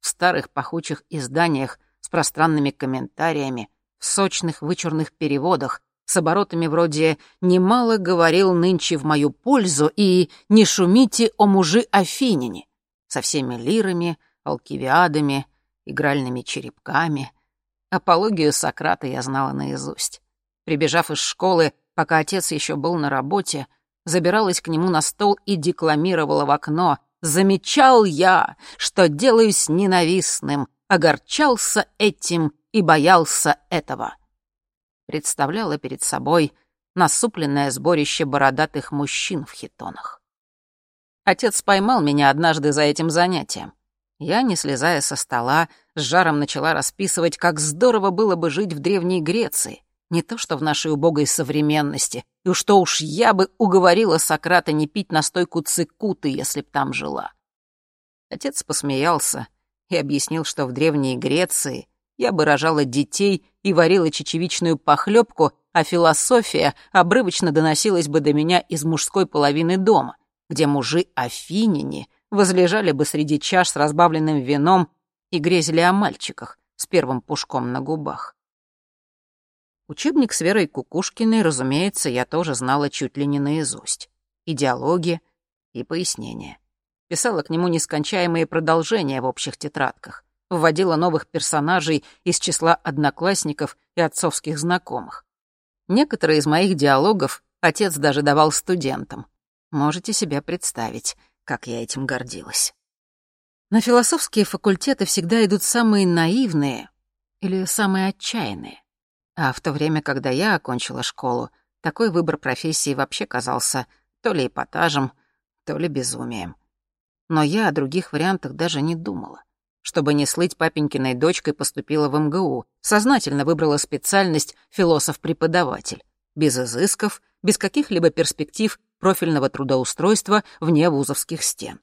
в старых пахучих изданиях с пространными комментариями, в сочных вычурных переводах, с оборотами вроде «немало говорил нынче в мою пользу» и «не шумите о мужи Афинине» со всеми лирами, алкивиадами, игральными черепками. Апологию Сократа я знала наизусть. Прибежав из школы, пока отец еще был на работе, забиралась к нему на стол и декламировала в окно «Замечал я, что делаюсь ненавистным, огорчался этим и боялся этого». Представляла перед собой насупленное сборище бородатых мужчин в хитонах. Отец поймал меня однажды за этим занятием. Я, не слезая со стола, с жаром начала расписывать, как здорово было бы жить в Древней Греции. Не то что в нашей убогой современности. И что уж я бы уговорила Сократа не пить настойку цикуты, если б там жила. Отец посмеялся и объяснил, что в Древней Греции я бы рожала детей и варила чечевичную похлебку, а философия обрывочно доносилась бы до меня из мужской половины дома, где мужи афиняне — возлежали бы среди чаш с разбавленным вином и грезили о мальчиках с первым пушком на губах. Учебник с Верой Кукушкиной, разумеется, я тоже знала чуть ли не наизусть. И диалоги, и пояснения. Писала к нему нескончаемые продолжения в общих тетрадках. Вводила новых персонажей из числа одноклассников и отцовских знакомых. Некоторые из моих диалогов отец даже давал студентам. Можете себе представить — как я этим гордилась. На философские факультеты всегда идут самые наивные или самые отчаянные. А в то время, когда я окончила школу, такой выбор профессии вообще казался то ли эпатажем, то ли безумием. Но я о других вариантах даже не думала. Чтобы не слыть папенькиной дочкой, поступила в МГУ, сознательно выбрала специальность философ-преподаватель. Без изысков, без каких-либо перспектив профильного трудоустройства вне вузовских стен.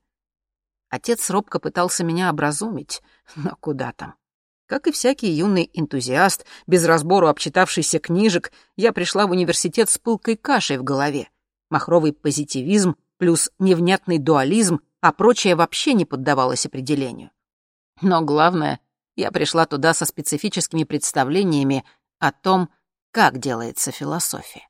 Отец робко пытался меня образумить, но куда там. Как и всякий юный энтузиаст, без разбору обчитавшийся книжек, я пришла в университет с пылкой кашей в голове. Махровый позитивизм плюс невнятный дуализм, а прочее вообще не поддавалось определению. Но главное, я пришла туда со специфическими представлениями о том, как делается философия.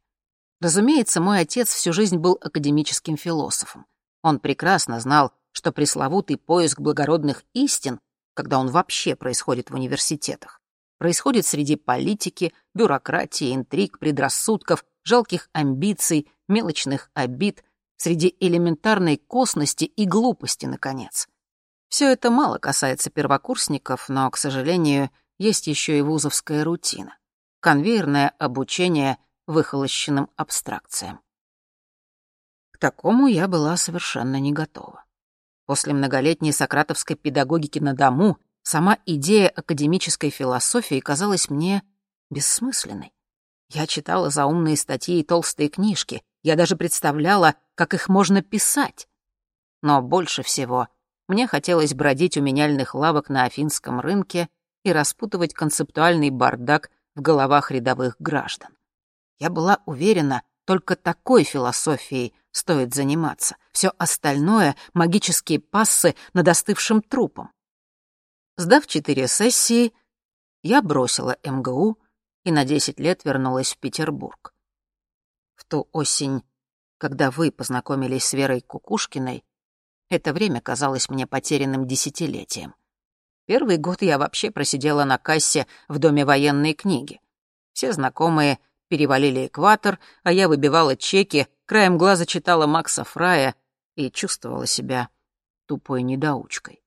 Разумеется, мой отец всю жизнь был академическим философом. Он прекрасно знал, что пресловутый поиск благородных истин, когда он вообще происходит в университетах, происходит среди политики, бюрократии, интриг, предрассудков, жалких амбиций, мелочных обид, среди элементарной косности и глупости, наконец. Все это мало касается первокурсников, но, к сожалению, есть еще и вузовская рутина. Конвейерное обучение выхолощенным абстракциям. К такому я была совершенно не готова. После многолетней сократовской педагогики на дому сама идея академической философии казалась мне бессмысленной. Я читала заумные статьи и толстые книжки, я даже представляла, как их можно писать. Но больше всего мне хотелось бродить у меняльных лавок на афинском рынке и распутывать концептуальный бардак в головах рядовых граждан. Я была уверена, только такой философией стоит заниматься. Все остальное — магические пассы над остывшим трупом. Сдав четыре сессии, я бросила МГУ и на десять лет вернулась в Петербург. В ту осень, когда вы познакомились с Верой Кукушкиной, это время казалось мне потерянным десятилетием. Первый год я вообще просидела на кассе в Доме военной книги. Все знакомые перевалили экватор, а я выбивала чеки, краем глаза читала Макса Фрая и чувствовала себя тупой недоучкой.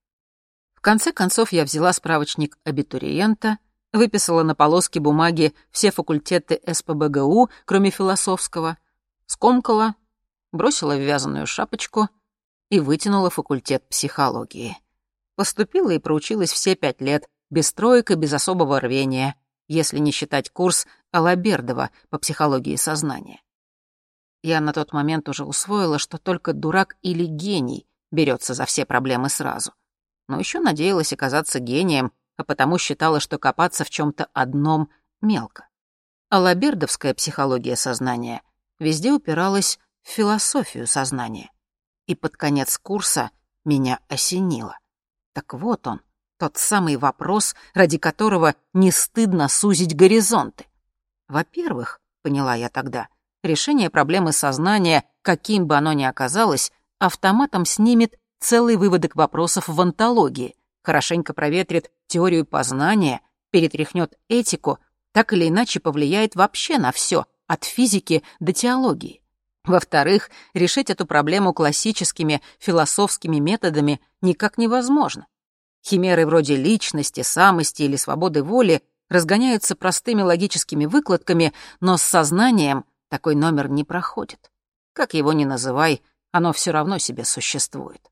В конце концов я взяла справочник абитуриента, выписала на полоске бумаги все факультеты СПБГУ, кроме философского, скомкала, бросила в вязаную шапочку и вытянула факультет психологии. Поступила и проучилась все пять лет, без троек и без особого рвения, если не считать курс Алабердова по психологии сознания. Я на тот момент уже усвоила, что только дурак или гений берется за все проблемы сразу. Но еще надеялась оказаться гением, а потому считала, что копаться в чем то одном мелко. Алабердовская психология сознания везде упиралась в философию сознания. И под конец курса меня осенило. Так вот он, тот самый вопрос, ради которого не стыдно сузить горизонты. Во-первых, поняла я тогда, решение проблемы сознания, каким бы оно ни оказалось, автоматом снимет целый выводок вопросов в онтологии, хорошенько проветрит теорию познания, перетряхнет этику, так или иначе повлияет вообще на все, от физики до теологии. Во-вторых, решить эту проблему классическими философскими методами никак невозможно. Химеры вроде личности, самости или свободы воли разгоняются простыми логическими выкладками, но с сознанием такой номер не проходит. Как его ни называй, оно все равно себе существует.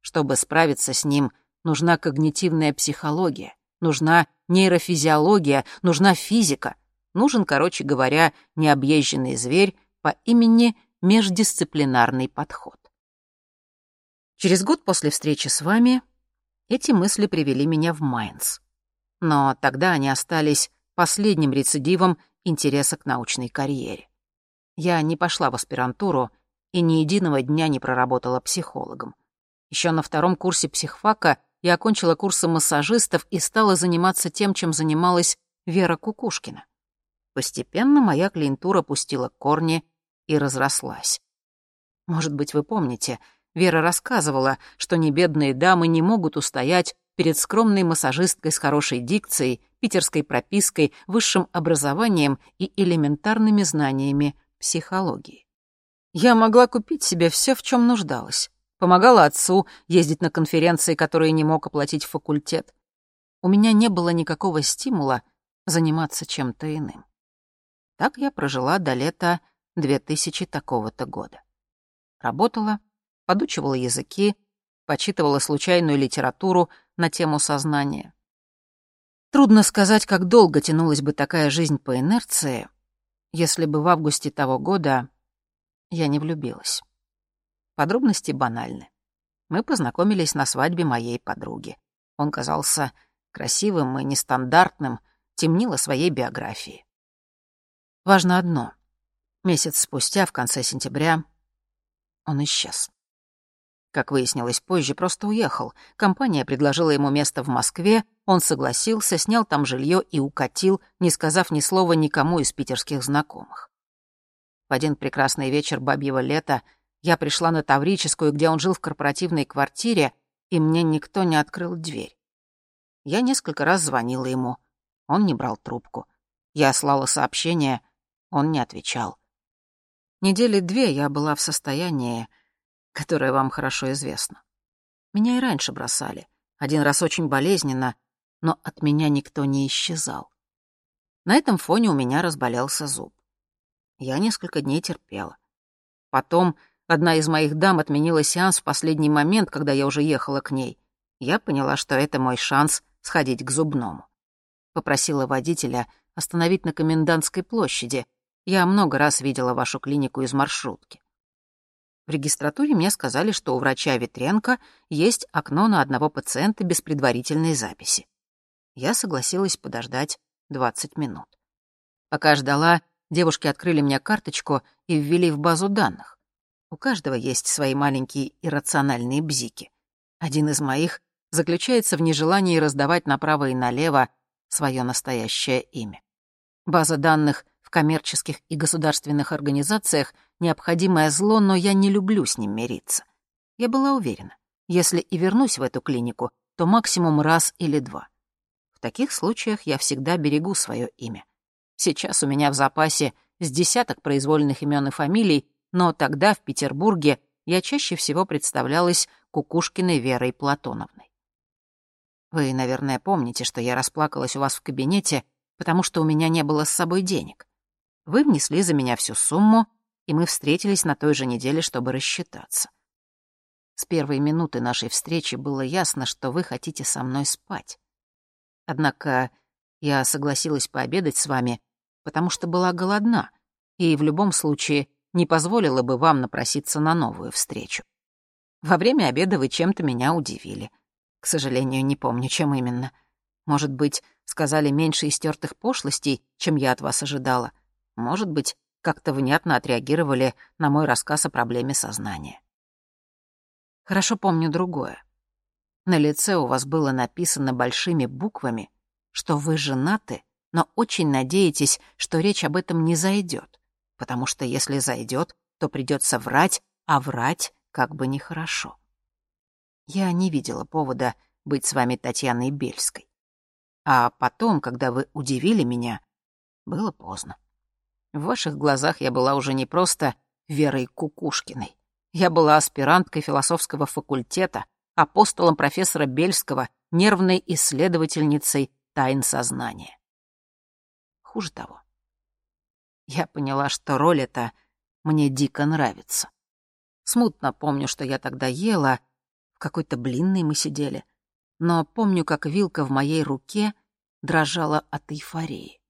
Чтобы справиться с ним, нужна когнитивная психология, нужна нейрофизиология, нужна физика, нужен, короче говоря, необъезженный зверь по имени междисциплинарный подход. Через год после встречи с вами эти мысли привели меня в Майнц но тогда они остались последним рецидивом интереса к научной карьере. Я не пошла в аспирантуру и ни единого дня не проработала психологом. Еще на втором курсе психфака я окончила курсы массажистов и стала заниматься тем, чем занималась Вера Кукушкина. Постепенно моя клиентура пустила корни и разрослась. Может быть, вы помните, Вера рассказывала, что небедные дамы не могут устоять перед скромной массажисткой с хорошей дикцией, питерской пропиской, высшим образованием и элементарными знаниями психологии. Я могла купить себе все, в чем нуждалась. Помогала отцу ездить на конференции, которые не мог оплатить факультет. У меня не было никакого стимула заниматься чем-то иным. Так я прожила до лета 2000 такого-то года. Работала, подучивала языки, почитывала случайную литературу на тему сознания. Трудно сказать, как долго тянулась бы такая жизнь по инерции, если бы в августе того года я не влюбилась. Подробности банальны. Мы познакомились на свадьбе моей подруги. Он казался красивым и нестандартным, темнило своей биографии. Важно одно. Месяц спустя, в конце сентября, он исчез. Как выяснилось позже, просто уехал. Компания предложила ему место в Москве, он согласился, снял там жилье и укатил, не сказав ни слова никому из питерских знакомых. В один прекрасный вечер бабьего лета я пришла на Таврическую, где он жил в корпоративной квартире, и мне никто не открыл дверь. Я несколько раз звонила ему. Он не брал трубку. Я слала сообщение, он не отвечал. Недели две я была в состоянии которое вам хорошо известно. Меня и раньше бросали. Один раз очень болезненно, но от меня никто не исчезал. На этом фоне у меня разболелся зуб. Я несколько дней терпела. Потом одна из моих дам отменила сеанс в последний момент, когда я уже ехала к ней. Я поняла, что это мой шанс сходить к зубному. Попросила водителя остановить на Комендантской площади. Я много раз видела вашу клинику из маршрутки. В регистратуре мне сказали, что у врача Ветренко есть окно на одного пациента без предварительной записи. Я согласилась подождать 20 минут. Пока ждала, девушки открыли мне карточку и ввели в базу данных. У каждого есть свои маленькие иррациональные бзики. Один из моих заключается в нежелании раздавать направо и налево свое настоящее имя. База данных коммерческих и государственных организациях — необходимое зло, но я не люблю с ним мириться. Я была уверена, если и вернусь в эту клинику, то максимум раз или два. В таких случаях я всегда берегу свое имя. Сейчас у меня в запасе с десяток произвольных имен и фамилий, но тогда в Петербурге я чаще всего представлялась Кукушкиной Верой Платоновной. Вы, наверное, помните, что я расплакалась у вас в кабинете, потому что у меня не было с собой денег. Вы внесли за меня всю сумму, и мы встретились на той же неделе, чтобы рассчитаться. С первой минуты нашей встречи было ясно, что вы хотите со мной спать. Однако я согласилась пообедать с вами, потому что была голодна, и в любом случае не позволила бы вам напроситься на новую встречу. Во время обеда вы чем-то меня удивили. К сожалению, не помню, чем именно. Может быть, сказали меньше истертых пошлостей, чем я от вас ожидала. Может быть, как-то внятно отреагировали на мой рассказ о проблеме сознания. Хорошо помню другое. На лице у вас было написано большими буквами, что вы женаты, но очень надеетесь, что речь об этом не зайдет, потому что если зайдет, то придется врать, а врать как бы нехорошо. Я не видела повода быть с вами Татьяной Бельской. А потом, когда вы удивили меня, было поздно. В ваших глазах я была уже не просто Верой Кукушкиной. Я была аспиранткой философского факультета, апостолом профессора Бельского, нервной исследовательницей тайн сознания. Хуже того, я поняла, что роль эта мне дико нравится. Смутно помню, что я тогда ела, в какой-то блинной мы сидели, но помню, как вилка в моей руке дрожала от эйфории.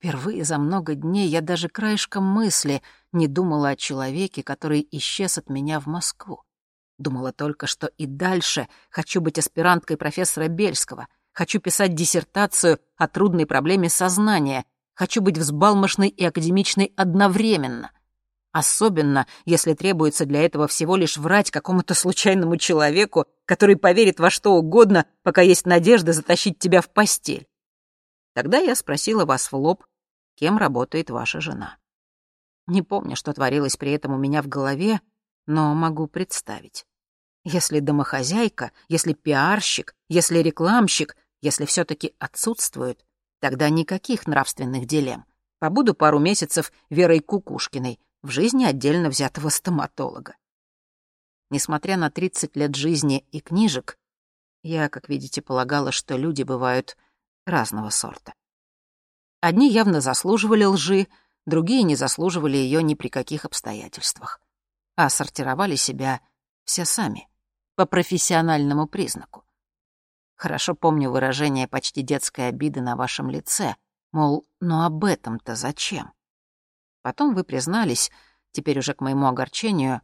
Впервые за много дней я даже краешком мысли не думала о человеке, который исчез от меня в Москву. Думала только, что и дальше хочу быть аспиранткой профессора Бельского, хочу писать диссертацию о трудной проблеме сознания, хочу быть взбалмошной и академичной одновременно. Особенно, если требуется для этого всего лишь врать какому-то случайному человеку, который поверит во что угодно, пока есть надежда затащить тебя в постель. Тогда я спросила вас в лоб, кем работает ваша жена. Не помню, что творилось при этом у меня в голове, но могу представить. Если домохозяйка, если пиарщик, если рекламщик, если все таки отсутствует, тогда никаких нравственных дилемм. Побуду пару месяцев Верой Кукушкиной, в жизни отдельно взятого стоматолога. Несмотря на 30 лет жизни и книжек, я, как видите, полагала, что люди бывают разного сорта. Одни явно заслуживали лжи, другие не заслуживали ее ни при каких обстоятельствах. А сортировали себя все сами, по профессиональному признаку. Хорошо помню выражение почти детской обиды на вашем лице, мол, ну об этом-то зачем? Потом вы признались, теперь уже к моему огорчению,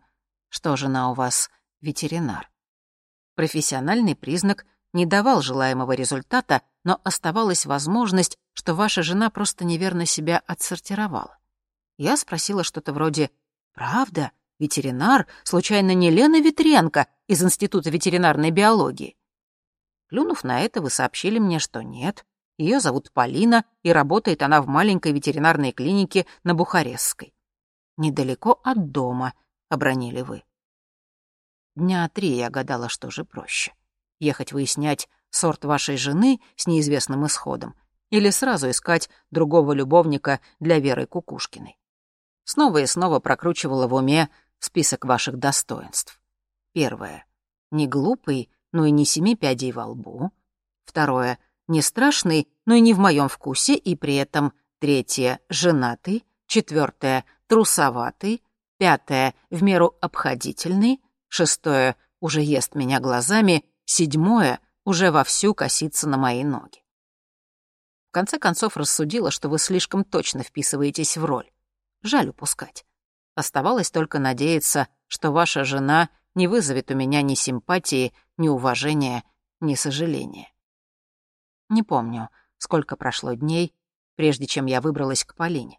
что жена у вас ветеринар. Профессиональный признак не давал желаемого результата, но оставалась возможность, что ваша жена просто неверно себя отсортировала. Я спросила что-то вроде «Правда? Ветеринар? Случайно не Лена Ветренко из Института ветеринарной биологии?» Плюнув на это, вы сообщили мне, что нет. Ее зовут Полина, и работает она в маленькой ветеринарной клинике на Бухарестской. «Недалеко от дома», — обронили вы. Дня три я гадала, что же проще. Ехать выяснять, сорт вашей жены с неизвестным исходом, или сразу искать другого любовника для Веры Кукушкиной. Снова и снова прокручивала в уме список ваших достоинств. Первое. не глупый, но и не семи пядей во лбу. Второе — не страшный, но и не в моем вкусе, и при этом. Третье — женатый, четвертое — трусоватый, пятое — в меру обходительный, шестое — уже ест меня глазами, седьмое — уже вовсю косится на мои ноги. Конце концов рассудила, что вы слишком точно вписываетесь в роль. Жаль упускать. Оставалось только надеяться, что ваша жена не вызовет у меня ни симпатии, ни уважения, ни сожаления. Не помню, сколько прошло дней, прежде чем я выбралась к Полине.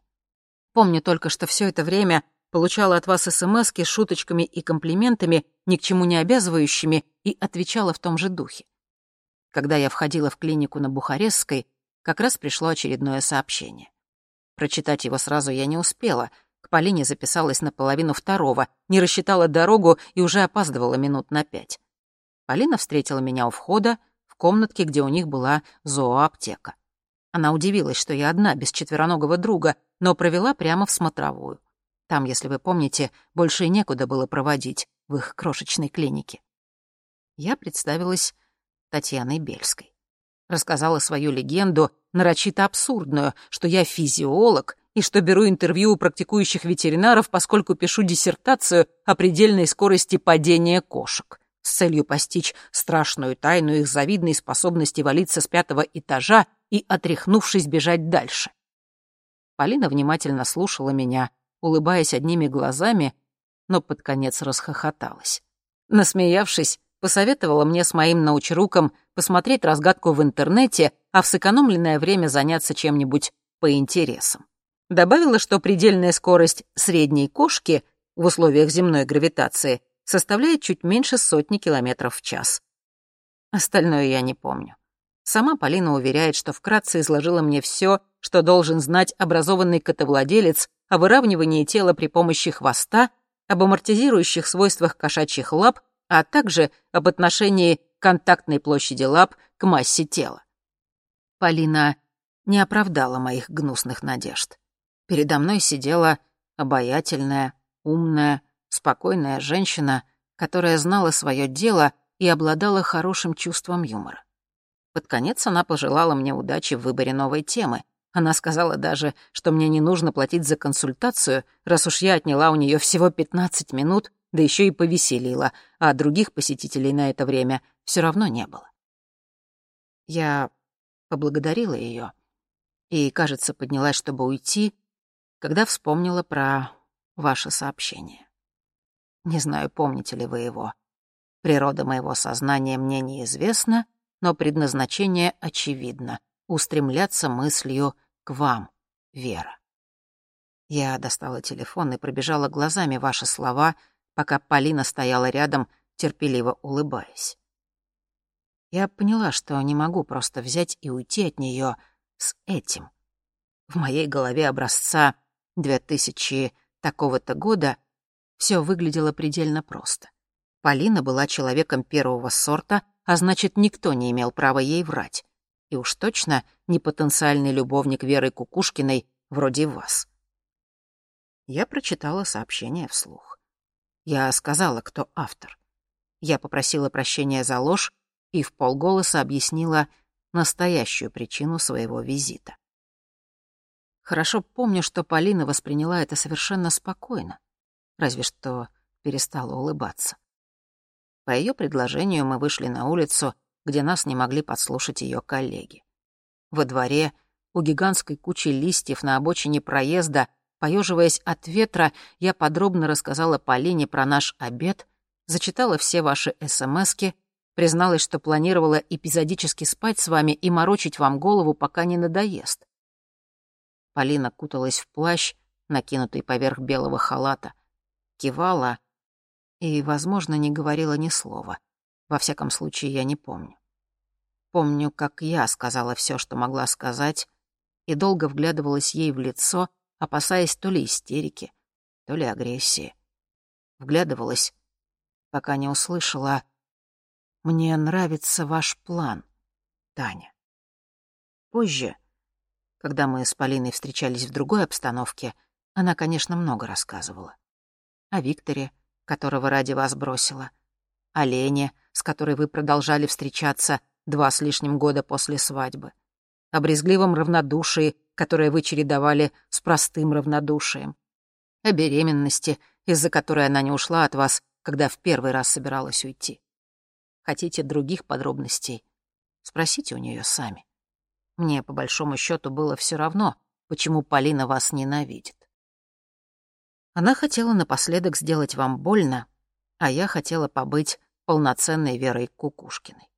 Помню только, что все это время получала от вас смски с шуточками и комплиментами, ни к чему не обязывающими, и отвечала в том же духе. Когда я входила в клинику на Бухарестской, как раз пришло очередное сообщение. Прочитать его сразу я не успела. К Полине записалась на половину второго, не рассчитала дорогу и уже опаздывала минут на пять. Полина встретила меня у входа, в комнатке, где у них была зооаптека. Она удивилась, что я одна, без четвероногого друга, но провела прямо в смотровую. Там, если вы помните, больше и некуда было проводить в их крошечной клинике. Я представилась Татьяной Бельской. Рассказала свою легенду, нарочито абсурдную, что я физиолог и что беру интервью у практикующих ветеринаров, поскольку пишу диссертацию о предельной скорости падения кошек с целью постичь страшную тайну их завидной способности валиться с пятого этажа и, отряхнувшись, бежать дальше. Полина внимательно слушала меня, улыбаясь одними глазами, но под конец расхохоталась. Насмеявшись, посоветовала мне с моим научруком посмотреть разгадку в интернете, а в сэкономленное время заняться чем-нибудь по интересам. Добавила, что предельная скорость средней кошки в условиях земной гравитации составляет чуть меньше сотни километров в час. Остальное я не помню. Сама Полина уверяет, что вкратце изложила мне все, что должен знать образованный котовладелец о выравнивании тела при помощи хвоста, об амортизирующих свойствах кошачьих лап, а также об отношении контактной площади лап к массе тела. Полина не оправдала моих гнусных надежд. Передо мной сидела обаятельная, умная, спокойная женщина, которая знала свое дело и обладала хорошим чувством юмора. Под конец она пожелала мне удачи в выборе новой темы. Она сказала даже, что мне не нужно платить за консультацию, раз уж я отняла у нее всего 15 минут, да еще и повеселила, а других посетителей на это время все равно не было. Я поблагодарила ее и, кажется, поднялась, чтобы уйти, когда вспомнила про ваше сообщение. Не знаю, помните ли вы его. Природа моего сознания мне неизвестна, но предназначение очевидно — устремляться мыслью к вам, Вера. Я достала телефон и пробежала глазами ваши слова, пока Полина стояла рядом, терпеливо улыбаясь. Я поняла, что не могу просто взять и уйти от нее с этим. В моей голове образца 2000 такого-то года все выглядело предельно просто. Полина была человеком первого сорта, а значит, никто не имел права ей врать. И уж точно не потенциальный любовник Веры Кукушкиной вроде вас. Я прочитала сообщение вслух. Я сказала, кто автор. Я попросила прощения за ложь и в полголоса объяснила настоящую причину своего визита. Хорошо помню, что Полина восприняла это совершенно спокойно разве что перестала улыбаться. По ее предложению мы вышли на улицу, где нас не могли подслушать ее коллеги. Во дворе, у гигантской кучи листьев на обочине проезда, поеживаясь от ветра, я подробно рассказала Полине про наш обед, зачитала все ваши СМСки, призналась, что планировала эпизодически спать с вами и морочить вам голову, пока не надоест. Полина куталась в плащ, накинутый поверх белого халата, кивала и, возможно, не говорила ни слова. Во всяком случае, я не помню. Помню, как я сказала все, что могла сказать, и долго вглядывалась ей в лицо, опасаясь то ли истерики, то ли агрессии. Вглядывалась, пока не услышала «Мне нравится ваш план, Таня». Позже, когда мы с Полиной встречались в другой обстановке, она, конечно, много рассказывала о Викторе, которого ради вас бросила, о Лене, с которой вы продолжали встречаться два с лишним года после свадьбы, о брезгливом равнодушии, которое вы чередовали с простым равнодушием, о беременности, из-за которой она не ушла от вас, когда в первый раз собиралась уйти. Хотите других подробностей? Спросите у нее сами. Мне, по большому счету, было все равно, почему Полина вас ненавидит. Она хотела напоследок сделать вам больно, а я хотела побыть полноценной Верой Кукушкиной.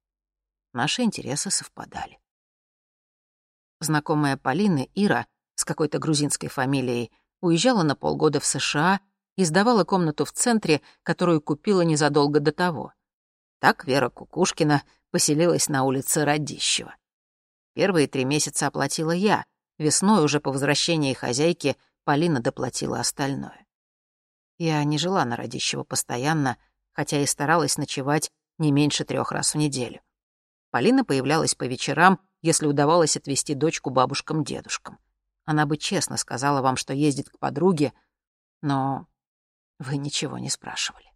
Наши интересы совпадали. Знакомая Полины, Ира, с какой-то грузинской фамилией, уезжала на полгода в США и сдавала комнату в центре, которую купила незадолго до того. Так Вера Кукушкина поселилась на улице Радищева. Первые три месяца оплатила я, весной уже по возвращении хозяйки Полина доплатила остальное. Я не жила на Радищево постоянно, хотя и старалась ночевать не меньше трех раз в неделю. Полина появлялась по вечерам, если удавалось отвезти дочку бабушкам-дедушкам. Она бы честно сказала вам, что ездит к подруге, но вы ничего не спрашивали.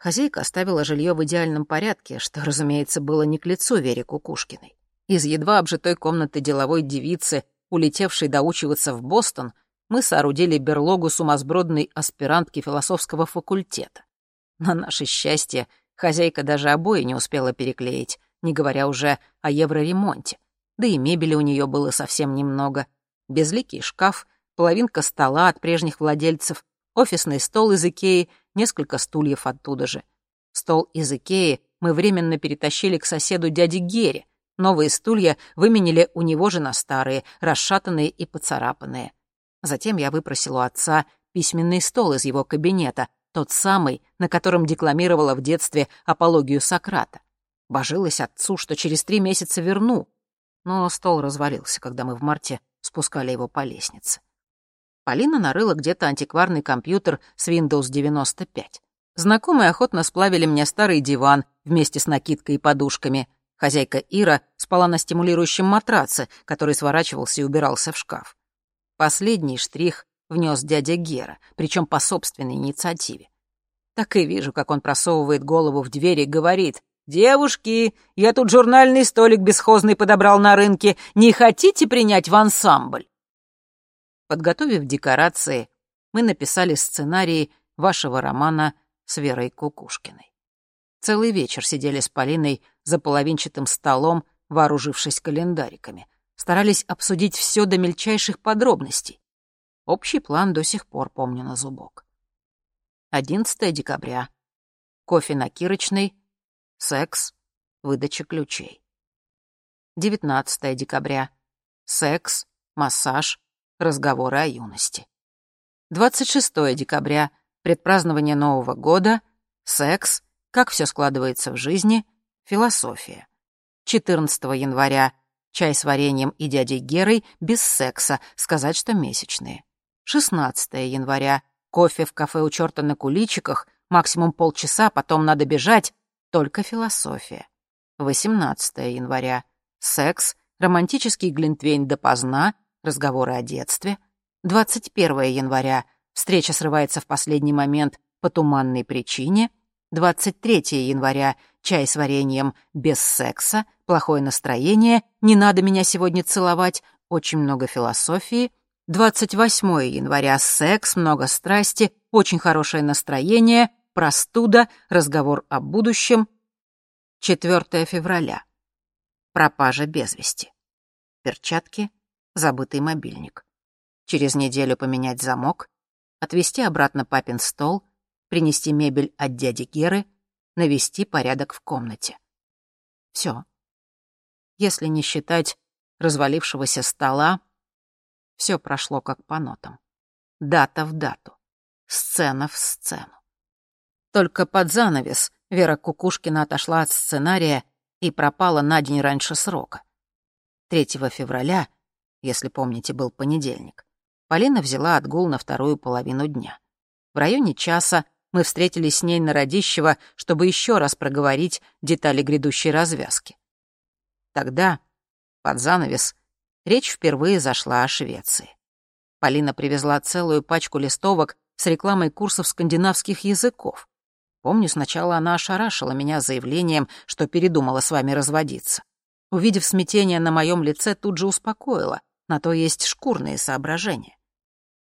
Хозяйка оставила жилье в идеальном порядке, что, разумеется, было не к лицу Вере Кукушкиной. Из едва обжитой комнаты деловой девицы, улетевшей доучиваться в Бостон, мы соорудили берлогу сумасбродной аспирантки философского факультета. На наше счастье, хозяйка даже обои не успела переклеить, не говоря уже о евроремонте. Да и мебели у нее было совсем немного. Безликий шкаф, половинка стола от прежних владельцев, офисный стол из Икеи, несколько стульев оттуда же. Стол из Икеи мы временно перетащили к соседу дяде Гере. Новые стулья выменили у него же на старые, расшатанные и поцарапанные. Затем я выпросил у отца письменный стол из его кабинета, тот самый, на котором декламировала в детстве апологию Сократа. Божилась отцу, что через три месяца верну. Но стол развалился, когда мы в марте спускали его по лестнице. Полина нарыла где-то антикварный компьютер с Windows 95. Знакомые охотно сплавили мне старый диван вместе с накидкой и подушками. Хозяйка Ира спала на стимулирующем матраце, который сворачивался и убирался в шкаф. Последний штрих внес дядя Гера, причем по собственной инициативе. Так и вижу, как он просовывает голову в дверь и говорит, «Девушки, я тут журнальный столик бесхозный подобрал на рынке. Не хотите принять в ансамбль?» Подготовив декорации, мы написали сценарий вашего романа с Верой Кукушкиной. Целый вечер сидели с Полиной за половинчатым столом, вооружившись календариками. Старались обсудить все до мельчайших подробностей. Общий план до сих пор помню на зубок. 11 декабря. Кофе на Кирочной, секс, выдача ключей. 19 декабря. Секс, массаж, разговоры о юности. 26 декабря. Предпразднование Нового года, секс, как все складывается в жизни, философия. 14 января. Чай с вареньем и дядей Герой без секса, сказать, что месячные. 16 января. Кофе в кафе у черта на куличиках, максимум полчаса, потом надо бежать, только философия. 18 января. Секс, романтический глинтвейн допоздна, разговоры о детстве. 21 января. Встреча срывается в последний момент по туманной причине. 23 января. Чай с вареньем без секса, плохое настроение, не надо меня сегодня целовать, очень много философии. 28 января секс, много страсти, очень хорошее настроение, простуда, разговор о будущем. 4 февраля. Пропажа без вести. Перчатки, забытый мобильник. Через неделю поменять замок, отвезти обратно папин стол, принести мебель от дяди Геры, навести порядок в комнате. Все. Если не считать развалившегося стола, все прошло как по нотам. Дата в дату. Сцена в сцену. Только под занавес Вера Кукушкина отошла от сценария и пропала на день раньше срока. 3 февраля, если помните, был понедельник, Полина взяла отгул на вторую половину дня. В районе часа мы встретились с ней на Радищево, чтобы еще раз проговорить детали грядущей развязки. Тогда, под занавес, речь впервые зашла о Швеции. Полина привезла целую пачку листовок с рекламой курсов скандинавских языков. Помню, сначала она ошарашила меня заявлением, что передумала с вами разводиться. Увидев смятение на моем лице, тут же успокоила. На то есть шкурные соображения.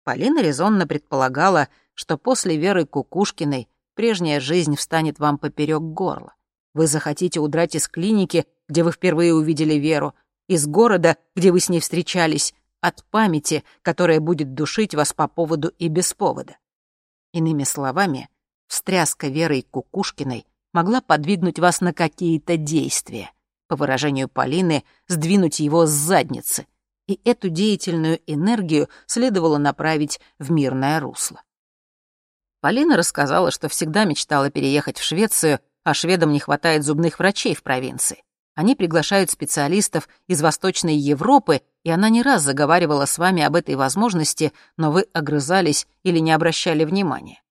Полина резонно предполагала, что после Веры Кукушкиной прежняя жизнь встанет вам поперек горла. Вы захотите удрать из клиники, где вы впервые увидели Веру, из города, где вы с ней встречались, от памяти, которая будет душить вас по поводу и без повода. Иными словами, встряска Верой Кукушкиной могла подвигнуть вас на какие-то действия, по выражению Полины, сдвинуть его с задницы, и эту деятельную энергию следовало направить в мирное русло. Полина рассказала, что всегда мечтала переехать в Швецию, а шведам не хватает зубных врачей в провинции. Они приглашают специалистов из Восточной Европы, и она не раз заговаривала с вами об этой возможности, но вы огрызались или не обращали внимания.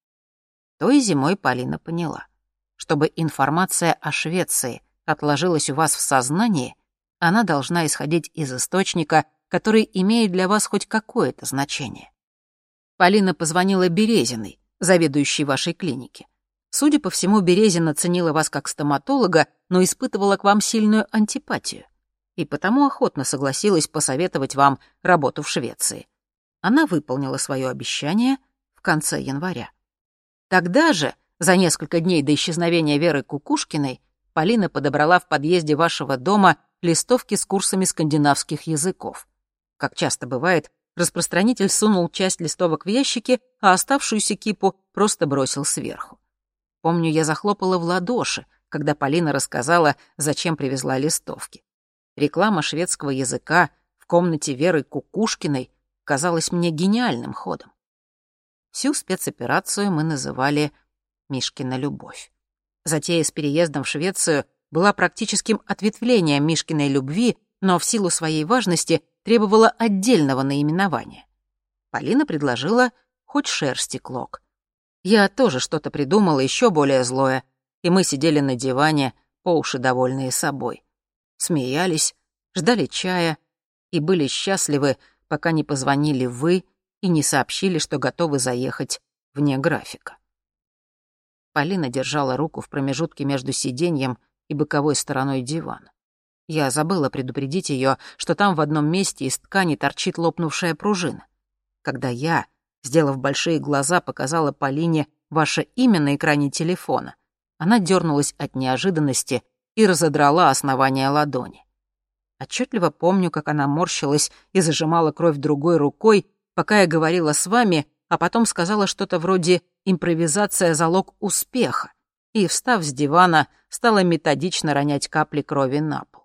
Той зимой Полина поняла. Чтобы информация о Швеции отложилась у вас в сознании, она должна исходить из источника, который имеет для вас хоть какое-то значение. Полина позвонила Березиной, заведующей вашей клиники. Судя по всему, Березина ценила вас как стоматолога, но испытывала к вам сильную антипатию. И потому охотно согласилась посоветовать вам работу в Швеции. Она выполнила свое обещание в конце января. Тогда же, за несколько дней до исчезновения Веры Кукушкиной, Полина подобрала в подъезде вашего дома листовки с курсами скандинавских языков. Как часто бывает, распространитель сунул часть листовок в ящики, а оставшуюся кипу просто бросил сверху. Помню, я захлопала в ладоши, когда Полина рассказала, зачем привезла листовки. Реклама шведского языка в комнате Веры Кукушкиной казалась мне гениальным ходом. Всю спецоперацию мы называли «Мишкина любовь». Затея с переездом в Швецию была практическим ответвлением Мишкиной любви, но в силу своей важности требовала отдельного наименования. Полина предложила хоть шерсти клок. Я тоже что-то придумала еще более злое, и мы сидели на диване, по уши довольные собой. Смеялись, ждали чая и были счастливы, пока не позвонили вы и не сообщили, что готовы заехать вне графика. Полина держала руку в промежутке между сиденьем и боковой стороной дивана. Я забыла предупредить ее, что там в одном месте из ткани торчит лопнувшая пружина. Когда я, Сделав большие глаза, показала Полине ваше имя на экране телефона. Она дернулась от неожиданности и разодрала основание ладони. Отчетливо помню, как она морщилась и зажимала кровь другой рукой, пока я говорила с вами, а потом сказала что-то вроде «импровизация — залог успеха», и, встав с дивана, стала методично ронять капли крови на пол.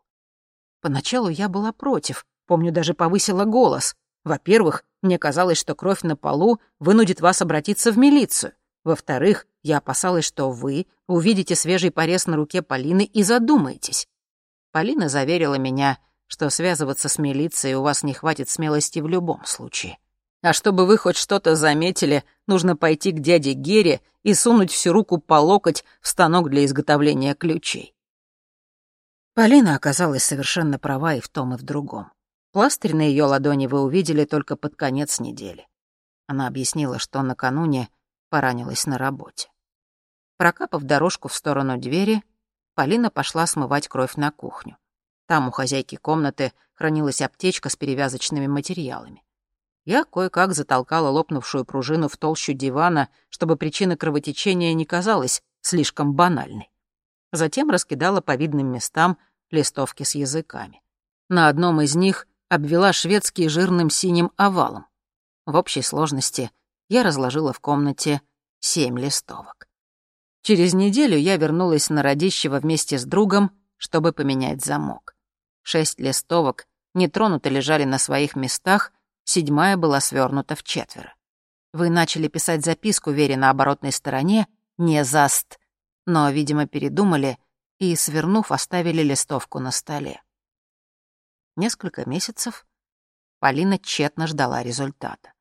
Поначалу я была против, помню, даже повысила голос. Во-первых, мне казалось, что кровь на полу вынудит вас обратиться в милицию. Во-вторых, я опасалась, что вы увидите свежий порез на руке Полины и задумаетесь. Полина заверила меня, что связываться с милицией у вас не хватит смелости в любом случае. А чтобы вы хоть что-то заметили, нужно пойти к дяде Гере и сунуть всю руку по локоть в станок для изготовления ключей. Полина оказалась совершенно права и в том, и в другом. Пластырь на ее ладони вы увидели только под конец недели. Она объяснила, что накануне поранилась на работе. Прокапав дорожку в сторону двери, Полина пошла смывать кровь на кухню. Там у хозяйки комнаты хранилась аптечка с перевязочными материалами. Я кое-как затолкала лопнувшую пружину в толщу дивана, чтобы причина кровотечения не казалась слишком банальной. Затем раскидала по видным местам листовки с языками. На одном из них обвела шведский жирным синим овалом. В общей сложности я разложила в комнате семь листовок. Через неделю я вернулась на родищево вместе с другом, чтобы поменять замок. Шесть листовок нетронуто лежали на своих местах, седьмая была свернута в четверо. Вы начали писать записку Вере на оборотной стороне «Не заст», но, видимо, передумали и, свернув, оставили листовку на столе. Несколько месяцев Полина тщетно ждала результата.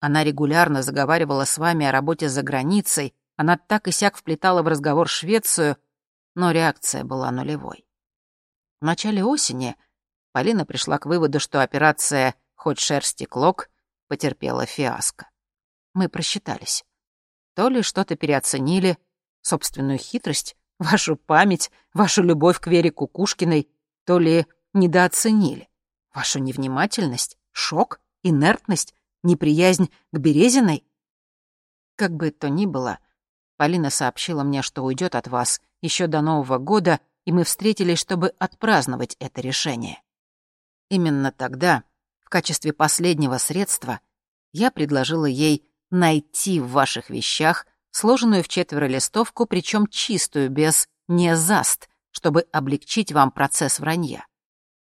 Она регулярно заговаривала с вами о работе за границей, она так и сяк вплетала в разговор Швецию, но реакция была нулевой. В начале осени Полина пришла к выводу, что операция «Хоть шерсти клок» потерпела фиаско. Мы просчитались. То ли что-то переоценили, собственную хитрость, вашу память, вашу любовь к Вере Кукушкиной, то ли недооценили, вашу невнимательность, шок, инертность, неприязнь к Березиной? Как бы то ни было, Полина сообщила мне, что уйдет от вас еще до Нового года, и мы встретились, чтобы отпраздновать это решение. Именно тогда, в качестве последнего средства, я предложила ей найти в ваших вещах сложенную в четверо листовку, причем чистую, без «не заст», чтобы облегчить вам процесс вранья.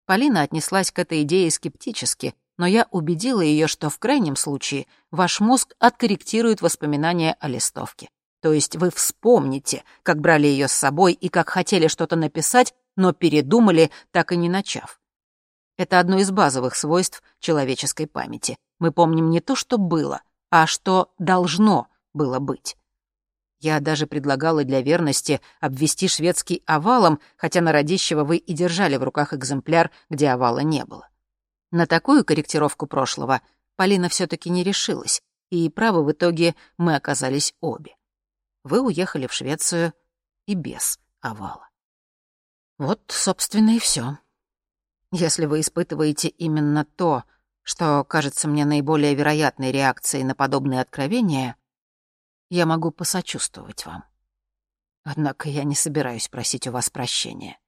Полина отнеслась к этой идее скептически, но я убедила ее, что в крайнем случае ваш мозг откорректирует воспоминания о листовке. То есть вы вспомните, как брали ее с собой и как хотели что-то написать, но передумали, так и не начав. Это одно из базовых свойств человеческой памяти. Мы помним не то, что было, а что должно было быть. Я даже предлагала для верности обвести шведский овалом, хотя на родищего вы и держали в руках экземпляр, где овала не было. На такую корректировку прошлого Полина все таки не решилась, и правы в итоге мы оказались обе. Вы уехали в Швецию и без овала. Вот, собственно, и все. Если вы испытываете именно то, что кажется мне наиболее вероятной реакцией на подобные откровения, я могу посочувствовать вам. Однако я не собираюсь просить у вас прощения.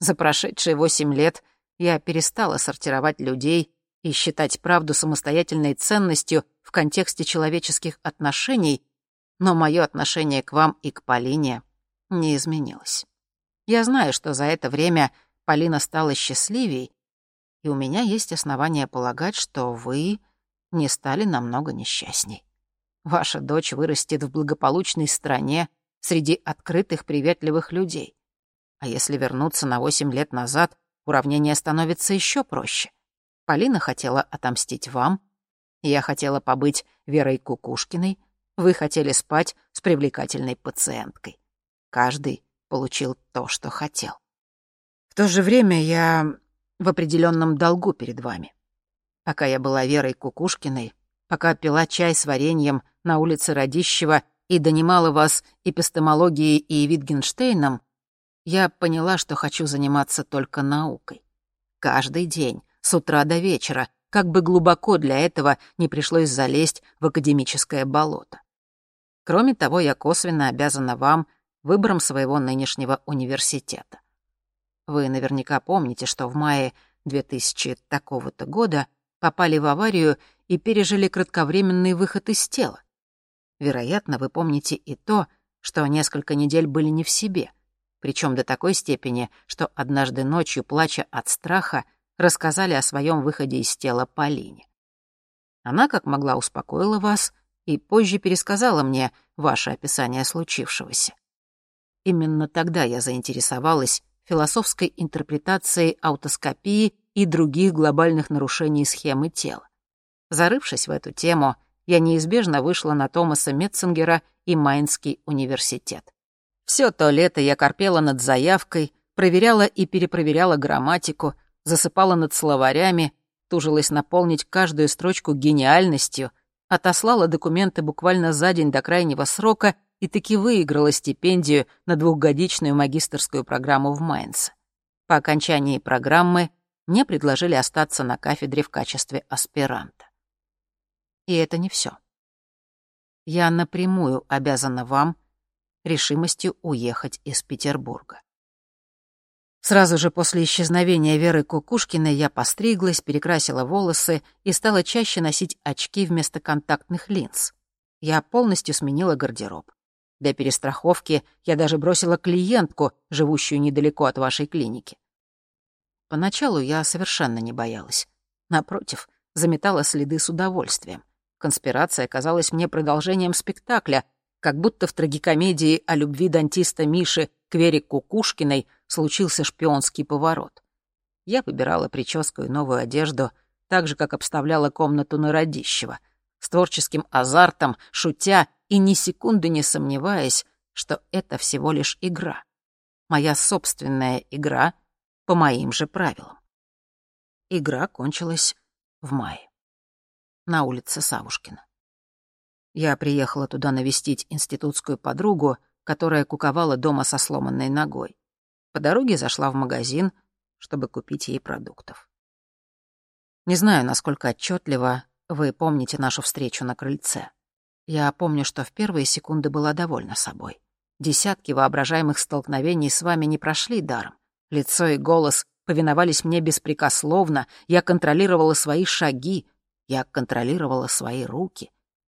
За прошедшие восемь лет я перестала сортировать людей и считать правду самостоятельной ценностью в контексте человеческих отношений, но мое отношение к вам и к Полине не изменилось. Я знаю, что за это время Полина стала счастливей, и у меня есть основания полагать, что вы не стали намного несчастней. Ваша дочь вырастет в благополучной стране среди открытых, приветливых людей. А если вернуться на восемь лет назад, уравнение становится еще проще. Полина хотела отомстить вам, я хотела побыть Верой Кукушкиной, вы хотели спать с привлекательной пациенткой. Каждый получил то, что хотел. В то же время я в определенном долгу перед вами. Пока я была Верой Кукушкиной, пока пила чай с вареньем на улице Радищева и донимала вас эпистемологией и Витгенштейном, я поняла, что хочу заниматься только наукой. Каждый день, с утра до вечера, как бы глубоко для этого не пришлось залезть в академическое болото. Кроме того, я косвенно обязана вам выбором своего нынешнего университета. Вы наверняка помните, что в мае 2000 такого-то года попали в аварию и пережили кратковременный выход из тела. Вероятно, вы помните и то, что несколько недель были не в себе, причем до такой степени, что однажды ночью, плача от страха, рассказали о своем выходе из тела Полине. Она, как могла, успокоила вас и позже пересказала мне ваше описание случившегося. Именно тогда я заинтересовалась философской интерпретацией аутоскопии и других глобальных нарушений схемы тела. Зарывшись в эту тему, я неизбежно вышла на Томаса Метцингера и Майнский университет. Все то лето я корпела над заявкой, проверяла и перепроверяла грамматику, засыпала над словарями, тужилась наполнить каждую строчку гениальностью, отослала документы буквально за день до крайнего срока и таки выиграла стипендию на двухгодичную магистерскую программу в Майнце. По окончании программы мне предложили остаться на кафедре в качестве аспиранта. И это не все. Я напрямую обязана вам решимостью уехать из Петербурга. Сразу же после исчезновения Веры Кукушкиной я постриглась, перекрасила волосы и стала чаще носить очки вместо контактных линз. Я полностью сменила гардероб. Для перестраховки я даже бросила клиентку, живущую недалеко от вашей клиники. Поначалу я совершенно не боялась. Напротив, заметала следы с удовольствием. Конспирация казалась мне продолжением спектакля, как будто в трагикомедии о любви дантиста Миши к Вере Кукушкиной случился шпионский поворот. Я выбирала прическу и новую одежду, так же, как обставляла комнату на Радищева, с творческим азартом, шутя и ни секунды не сомневаясь, что это всего лишь игра. Моя собственная игра по моим же правилам. Игра кончилась в мае на улице Савушкина. Я приехала туда навестить институтскую подругу, которая куковала дома со сломанной ногой. По дороге зашла в магазин, чтобы купить ей продуктов. Не знаю, насколько отчетливо вы помните нашу встречу на крыльце. Я помню, что в первые секунды была довольна собой. Десятки воображаемых столкновений с вами не прошли даром. Лицо и голос повиновались мне беспрекословно, я контролировала свои шаги, я контролировала свои руки,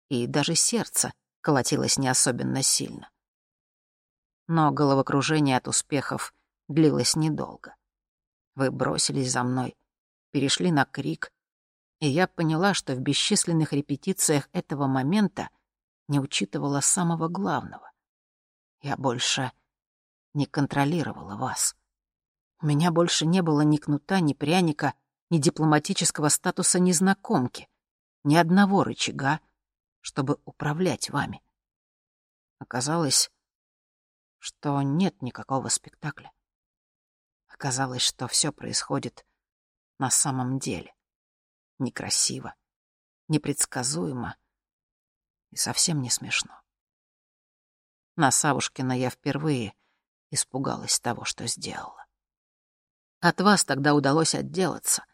и даже сердце колотилось не особенно сильно. Но головокружение от успехов длилось недолго. Вы бросились за мной, перешли на крик, и я поняла, что в бесчисленных репетициях этого момента не учитывала самого главного. Я больше не контролировала вас. У меня больше не было ни кнута, ни пряника, ни дипломатического статуса незнакомки, ни одного рычага, чтобы управлять вами. Оказалось, что нет никакого спектакля. Оказалось, что все происходит на самом деле. Некрасиво, непредсказуемо и совсем не смешно. На Савушкина я впервые испугалась того, что сделала. От вас тогда удалось отделаться,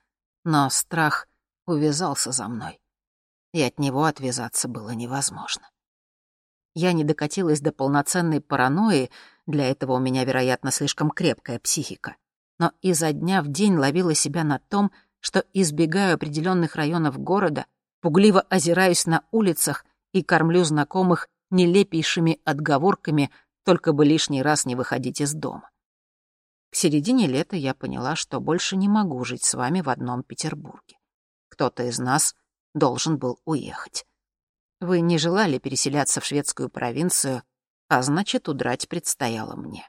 но страх увязался за мной, и от него отвязаться было невозможно. Я не докатилась до полноценной паранойи, для этого у меня, вероятно, слишком крепкая психика, но изо дня в день ловила себя на том, что избегаю определенных районов города, пугливо озираюсь на улицах и кормлю знакомых нелепейшими отговорками, только бы лишний раз не выходить из дома. К середине лета я поняла, что больше не могу жить с вами в одном Петербурге. Кто-то из нас должен был уехать. Вы не желали переселяться в шведскую провинцию, а значит, удрать предстояло мне.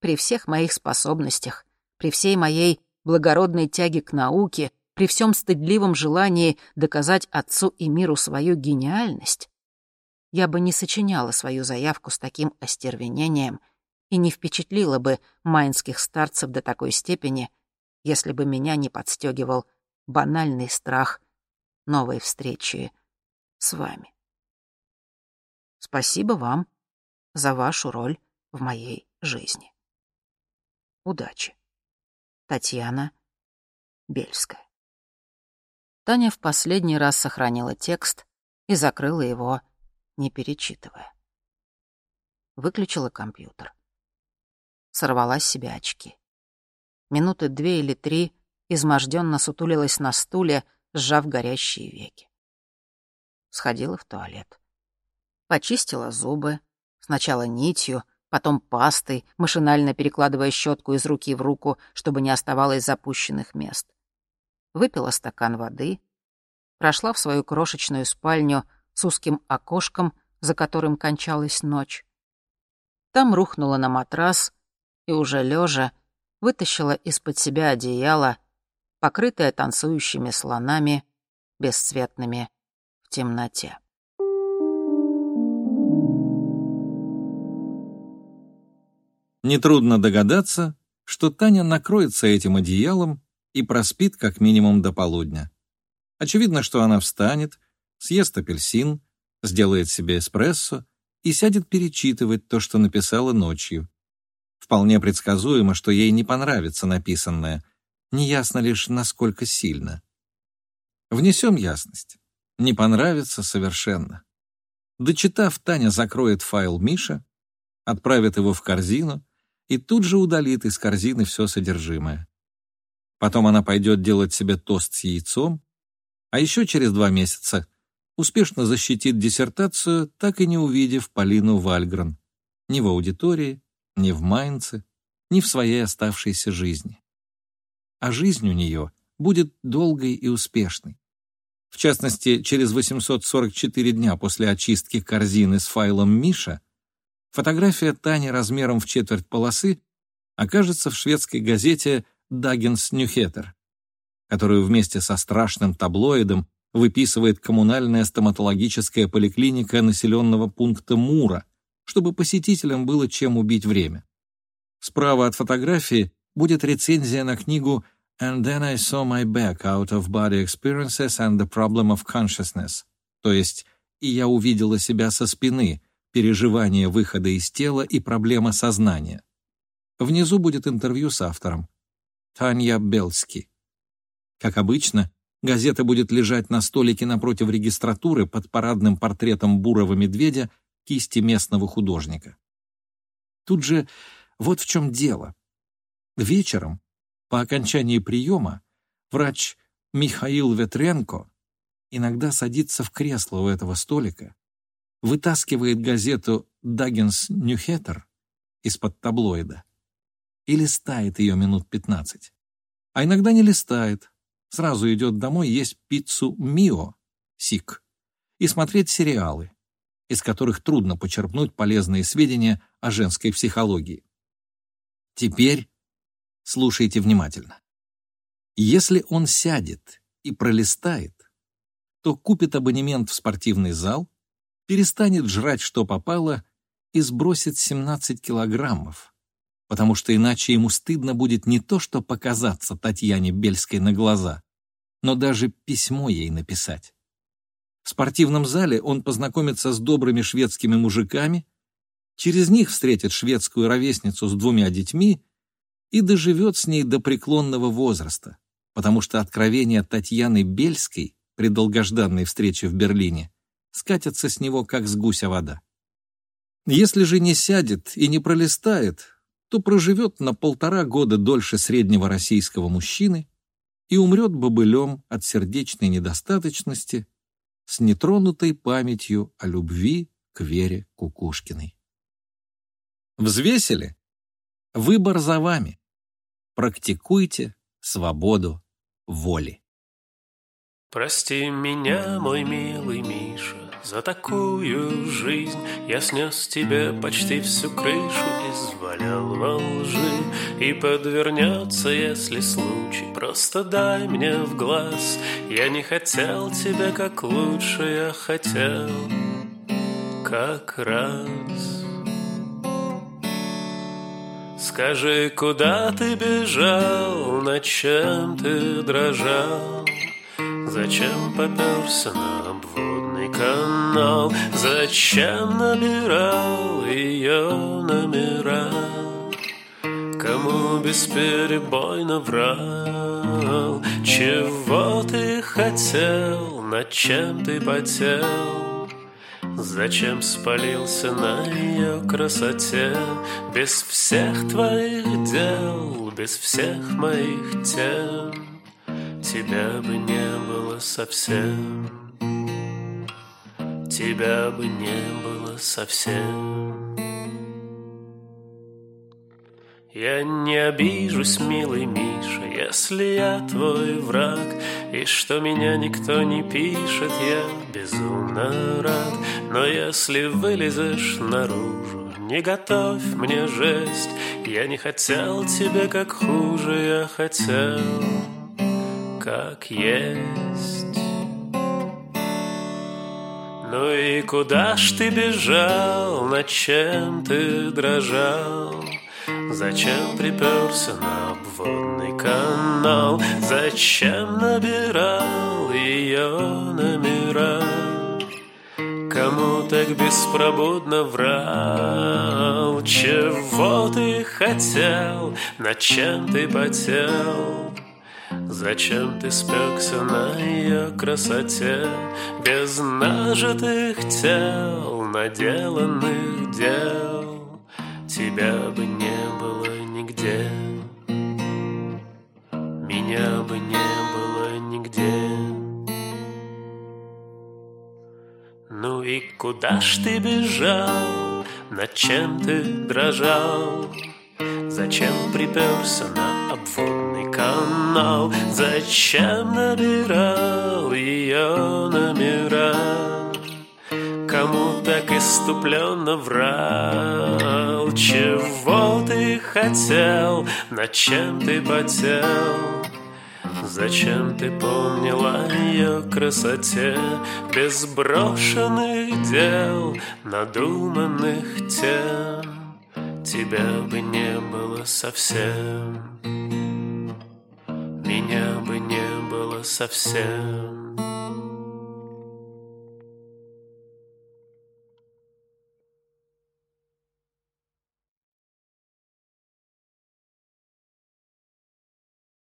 При всех моих способностях, при всей моей благородной тяге к науке, при всем стыдливом желании доказать отцу и миру свою гениальность, я бы не сочиняла свою заявку с таким остервенением и не впечатлила бы майнских старцев до такой степени, если бы меня не подстегивал банальный страх новой встречи с вами. Спасибо вам за вашу роль в моей жизни. Удачи. Татьяна Бельская. Таня в последний раз сохранила текст и закрыла его не перечитывая. Выключила компьютер. Сорвала с себя очки. Минуты две или три изможденно сутулилась на стуле, сжав горящие веки. Сходила в туалет. Почистила зубы, сначала нитью, потом пастой, машинально перекладывая щетку из руки в руку, чтобы не оставалось запущенных мест. Выпила стакан воды, прошла в свою крошечную спальню, с узким окошком, за которым кончалась ночь. Там рухнула на матрас и уже лежа вытащила из-под себя одеяло, покрытое танцующими слонами, бесцветными в темноте. Нетрудно догадаться, что Таня накроется этим одеялом и проспит как минимум до полудня. Очевидно, что она встанет, съест апельсин, сделает себе эспрессо и сядет перечитывать то, что написала ночью. Вполне предсказуемо, что ей не понравится написанное, неясно лишь, насколько сильно. Внесем ясность. Не понравится совершенно. Дочитав, Таня закроет файл Миша, отправит его в корзину и тут же удалит из корзины все содержимое. Потом она пойдет делать себе тост с яйцом, а еще через два месяца успешно защитит диссертацию, так и не увидев Полину Вальгрен ни в аудитории, ни в Майнце, ни в своей оставшейся жизни. А жизнь у нее будет долгой и успешной. В частности, через 844 дня после очистки корзины с файлом Миша фотография Тани размером в четверть полосы окажется в шведской газете «Даггенс Нюхеттер», которую вместе со страшным таблоидом выписывает коммунальная стоматологическая поликлиника населенного пункта Мура, чтобы посетителям было чем убить время. Справа от фотографии будет рецензия на книгу «And then I saw my back out of body experiences and the problem of consciousness», то есть «И я увидела себя со спины», переживание выхода из тела и проблема сознания. Внизу будет интервью с автором. Таня Белски. Как обычно, газета будет лежать на столике напротив регистратуры под парадным портретом бурого медведя кисти местного художника. Тут же вот в чем дело. Вечером, по окончании приема, врач Михаил Ветренко иногда садится в кресло у этого столика, вытаскивает газету «Даггинс Ньюхеттер» из-под таблоида и листает ее минут пятнадцать. А иногда не листает, сразу идет домой есть пиццу «Мио» сик и смотреть сериалы, из которых трудно почерпнуть полезные сведения о женской психологии. Теперь слушайте внимательно. Если он сядет и пролистает, то купит абонемент в спортивный зал, перестанет жрать что попало и сбросит 17 килограммов, потому что иначе ему стыдно будет не то, что показаться Татьяне Бельской на глаза, но даже письмо ей написать. В спортивном зале он познакомится с добрыми шведскими мужиками, через них встретит шведскую ровесницу с двумя детьми и доживет с ней до преклонного возраста, потому что откровения Татьяны Бельской при долгожданной встрече в Берлине скатятся с него, как с гуся вода. Если же не сядет и не пролистает, то проживет на полтора года дольше среднего российского мужчины и умрет бобылем от сердечной недостаточности с нетронутой памятью о любви к Вере Кукушкиной. Взвесили? Выбор за вами. Практикуйте свободу воли. Прости меня, мой милый Миша, за такую жизнь Я снес тебе почти всю крышу и свалял во лжи И подвернется, если случай, просто дай мне в глаз. Я не хотел тебя как лучше, я хотел как раз. Скажи, куда ты бежал, над чем ты дрожал? Зачем поперся на обводный канал? Зачем набирал ее? Кому бесперебойно врал? Чего ты хотел? Над чем ты потел? Зачем спалился на ее красоте Без всех твоих дел, без всех моих тем? Тебя бы не было совсем Тебя бы не было совсем Я не обижусь, милый Миша, если я твой враг И что меня никто не пишет, я безумно рад Но если вылезешь наружу, не готовь мне жесть Я не хотел тебе как хуже, я хотел как есть. Ну и куда ж ты бежал, над чем ты дрожал? Зачем приперся на обводный канал? Зачем набирал ее номера? Кому так беспробудно врал? Чего ты хотел? Над чем ты потел? Зачем ты спекся на ее красоте Без нажитых тел, наделанных дел Тебя бы не было нигде Меня бы не было нигде Ну и куда ж ты бежал, над чем ты дрожал Зачем приперся на обводный канал? Зачем набирал ее номера? Кому так иступленно врал? Чего ты хотел? Над чем ты потел? Зачем ты помнила ее красоте Без брошенных дел, надуманных тем? Тебя бы не было совсем Меня бы не было совсем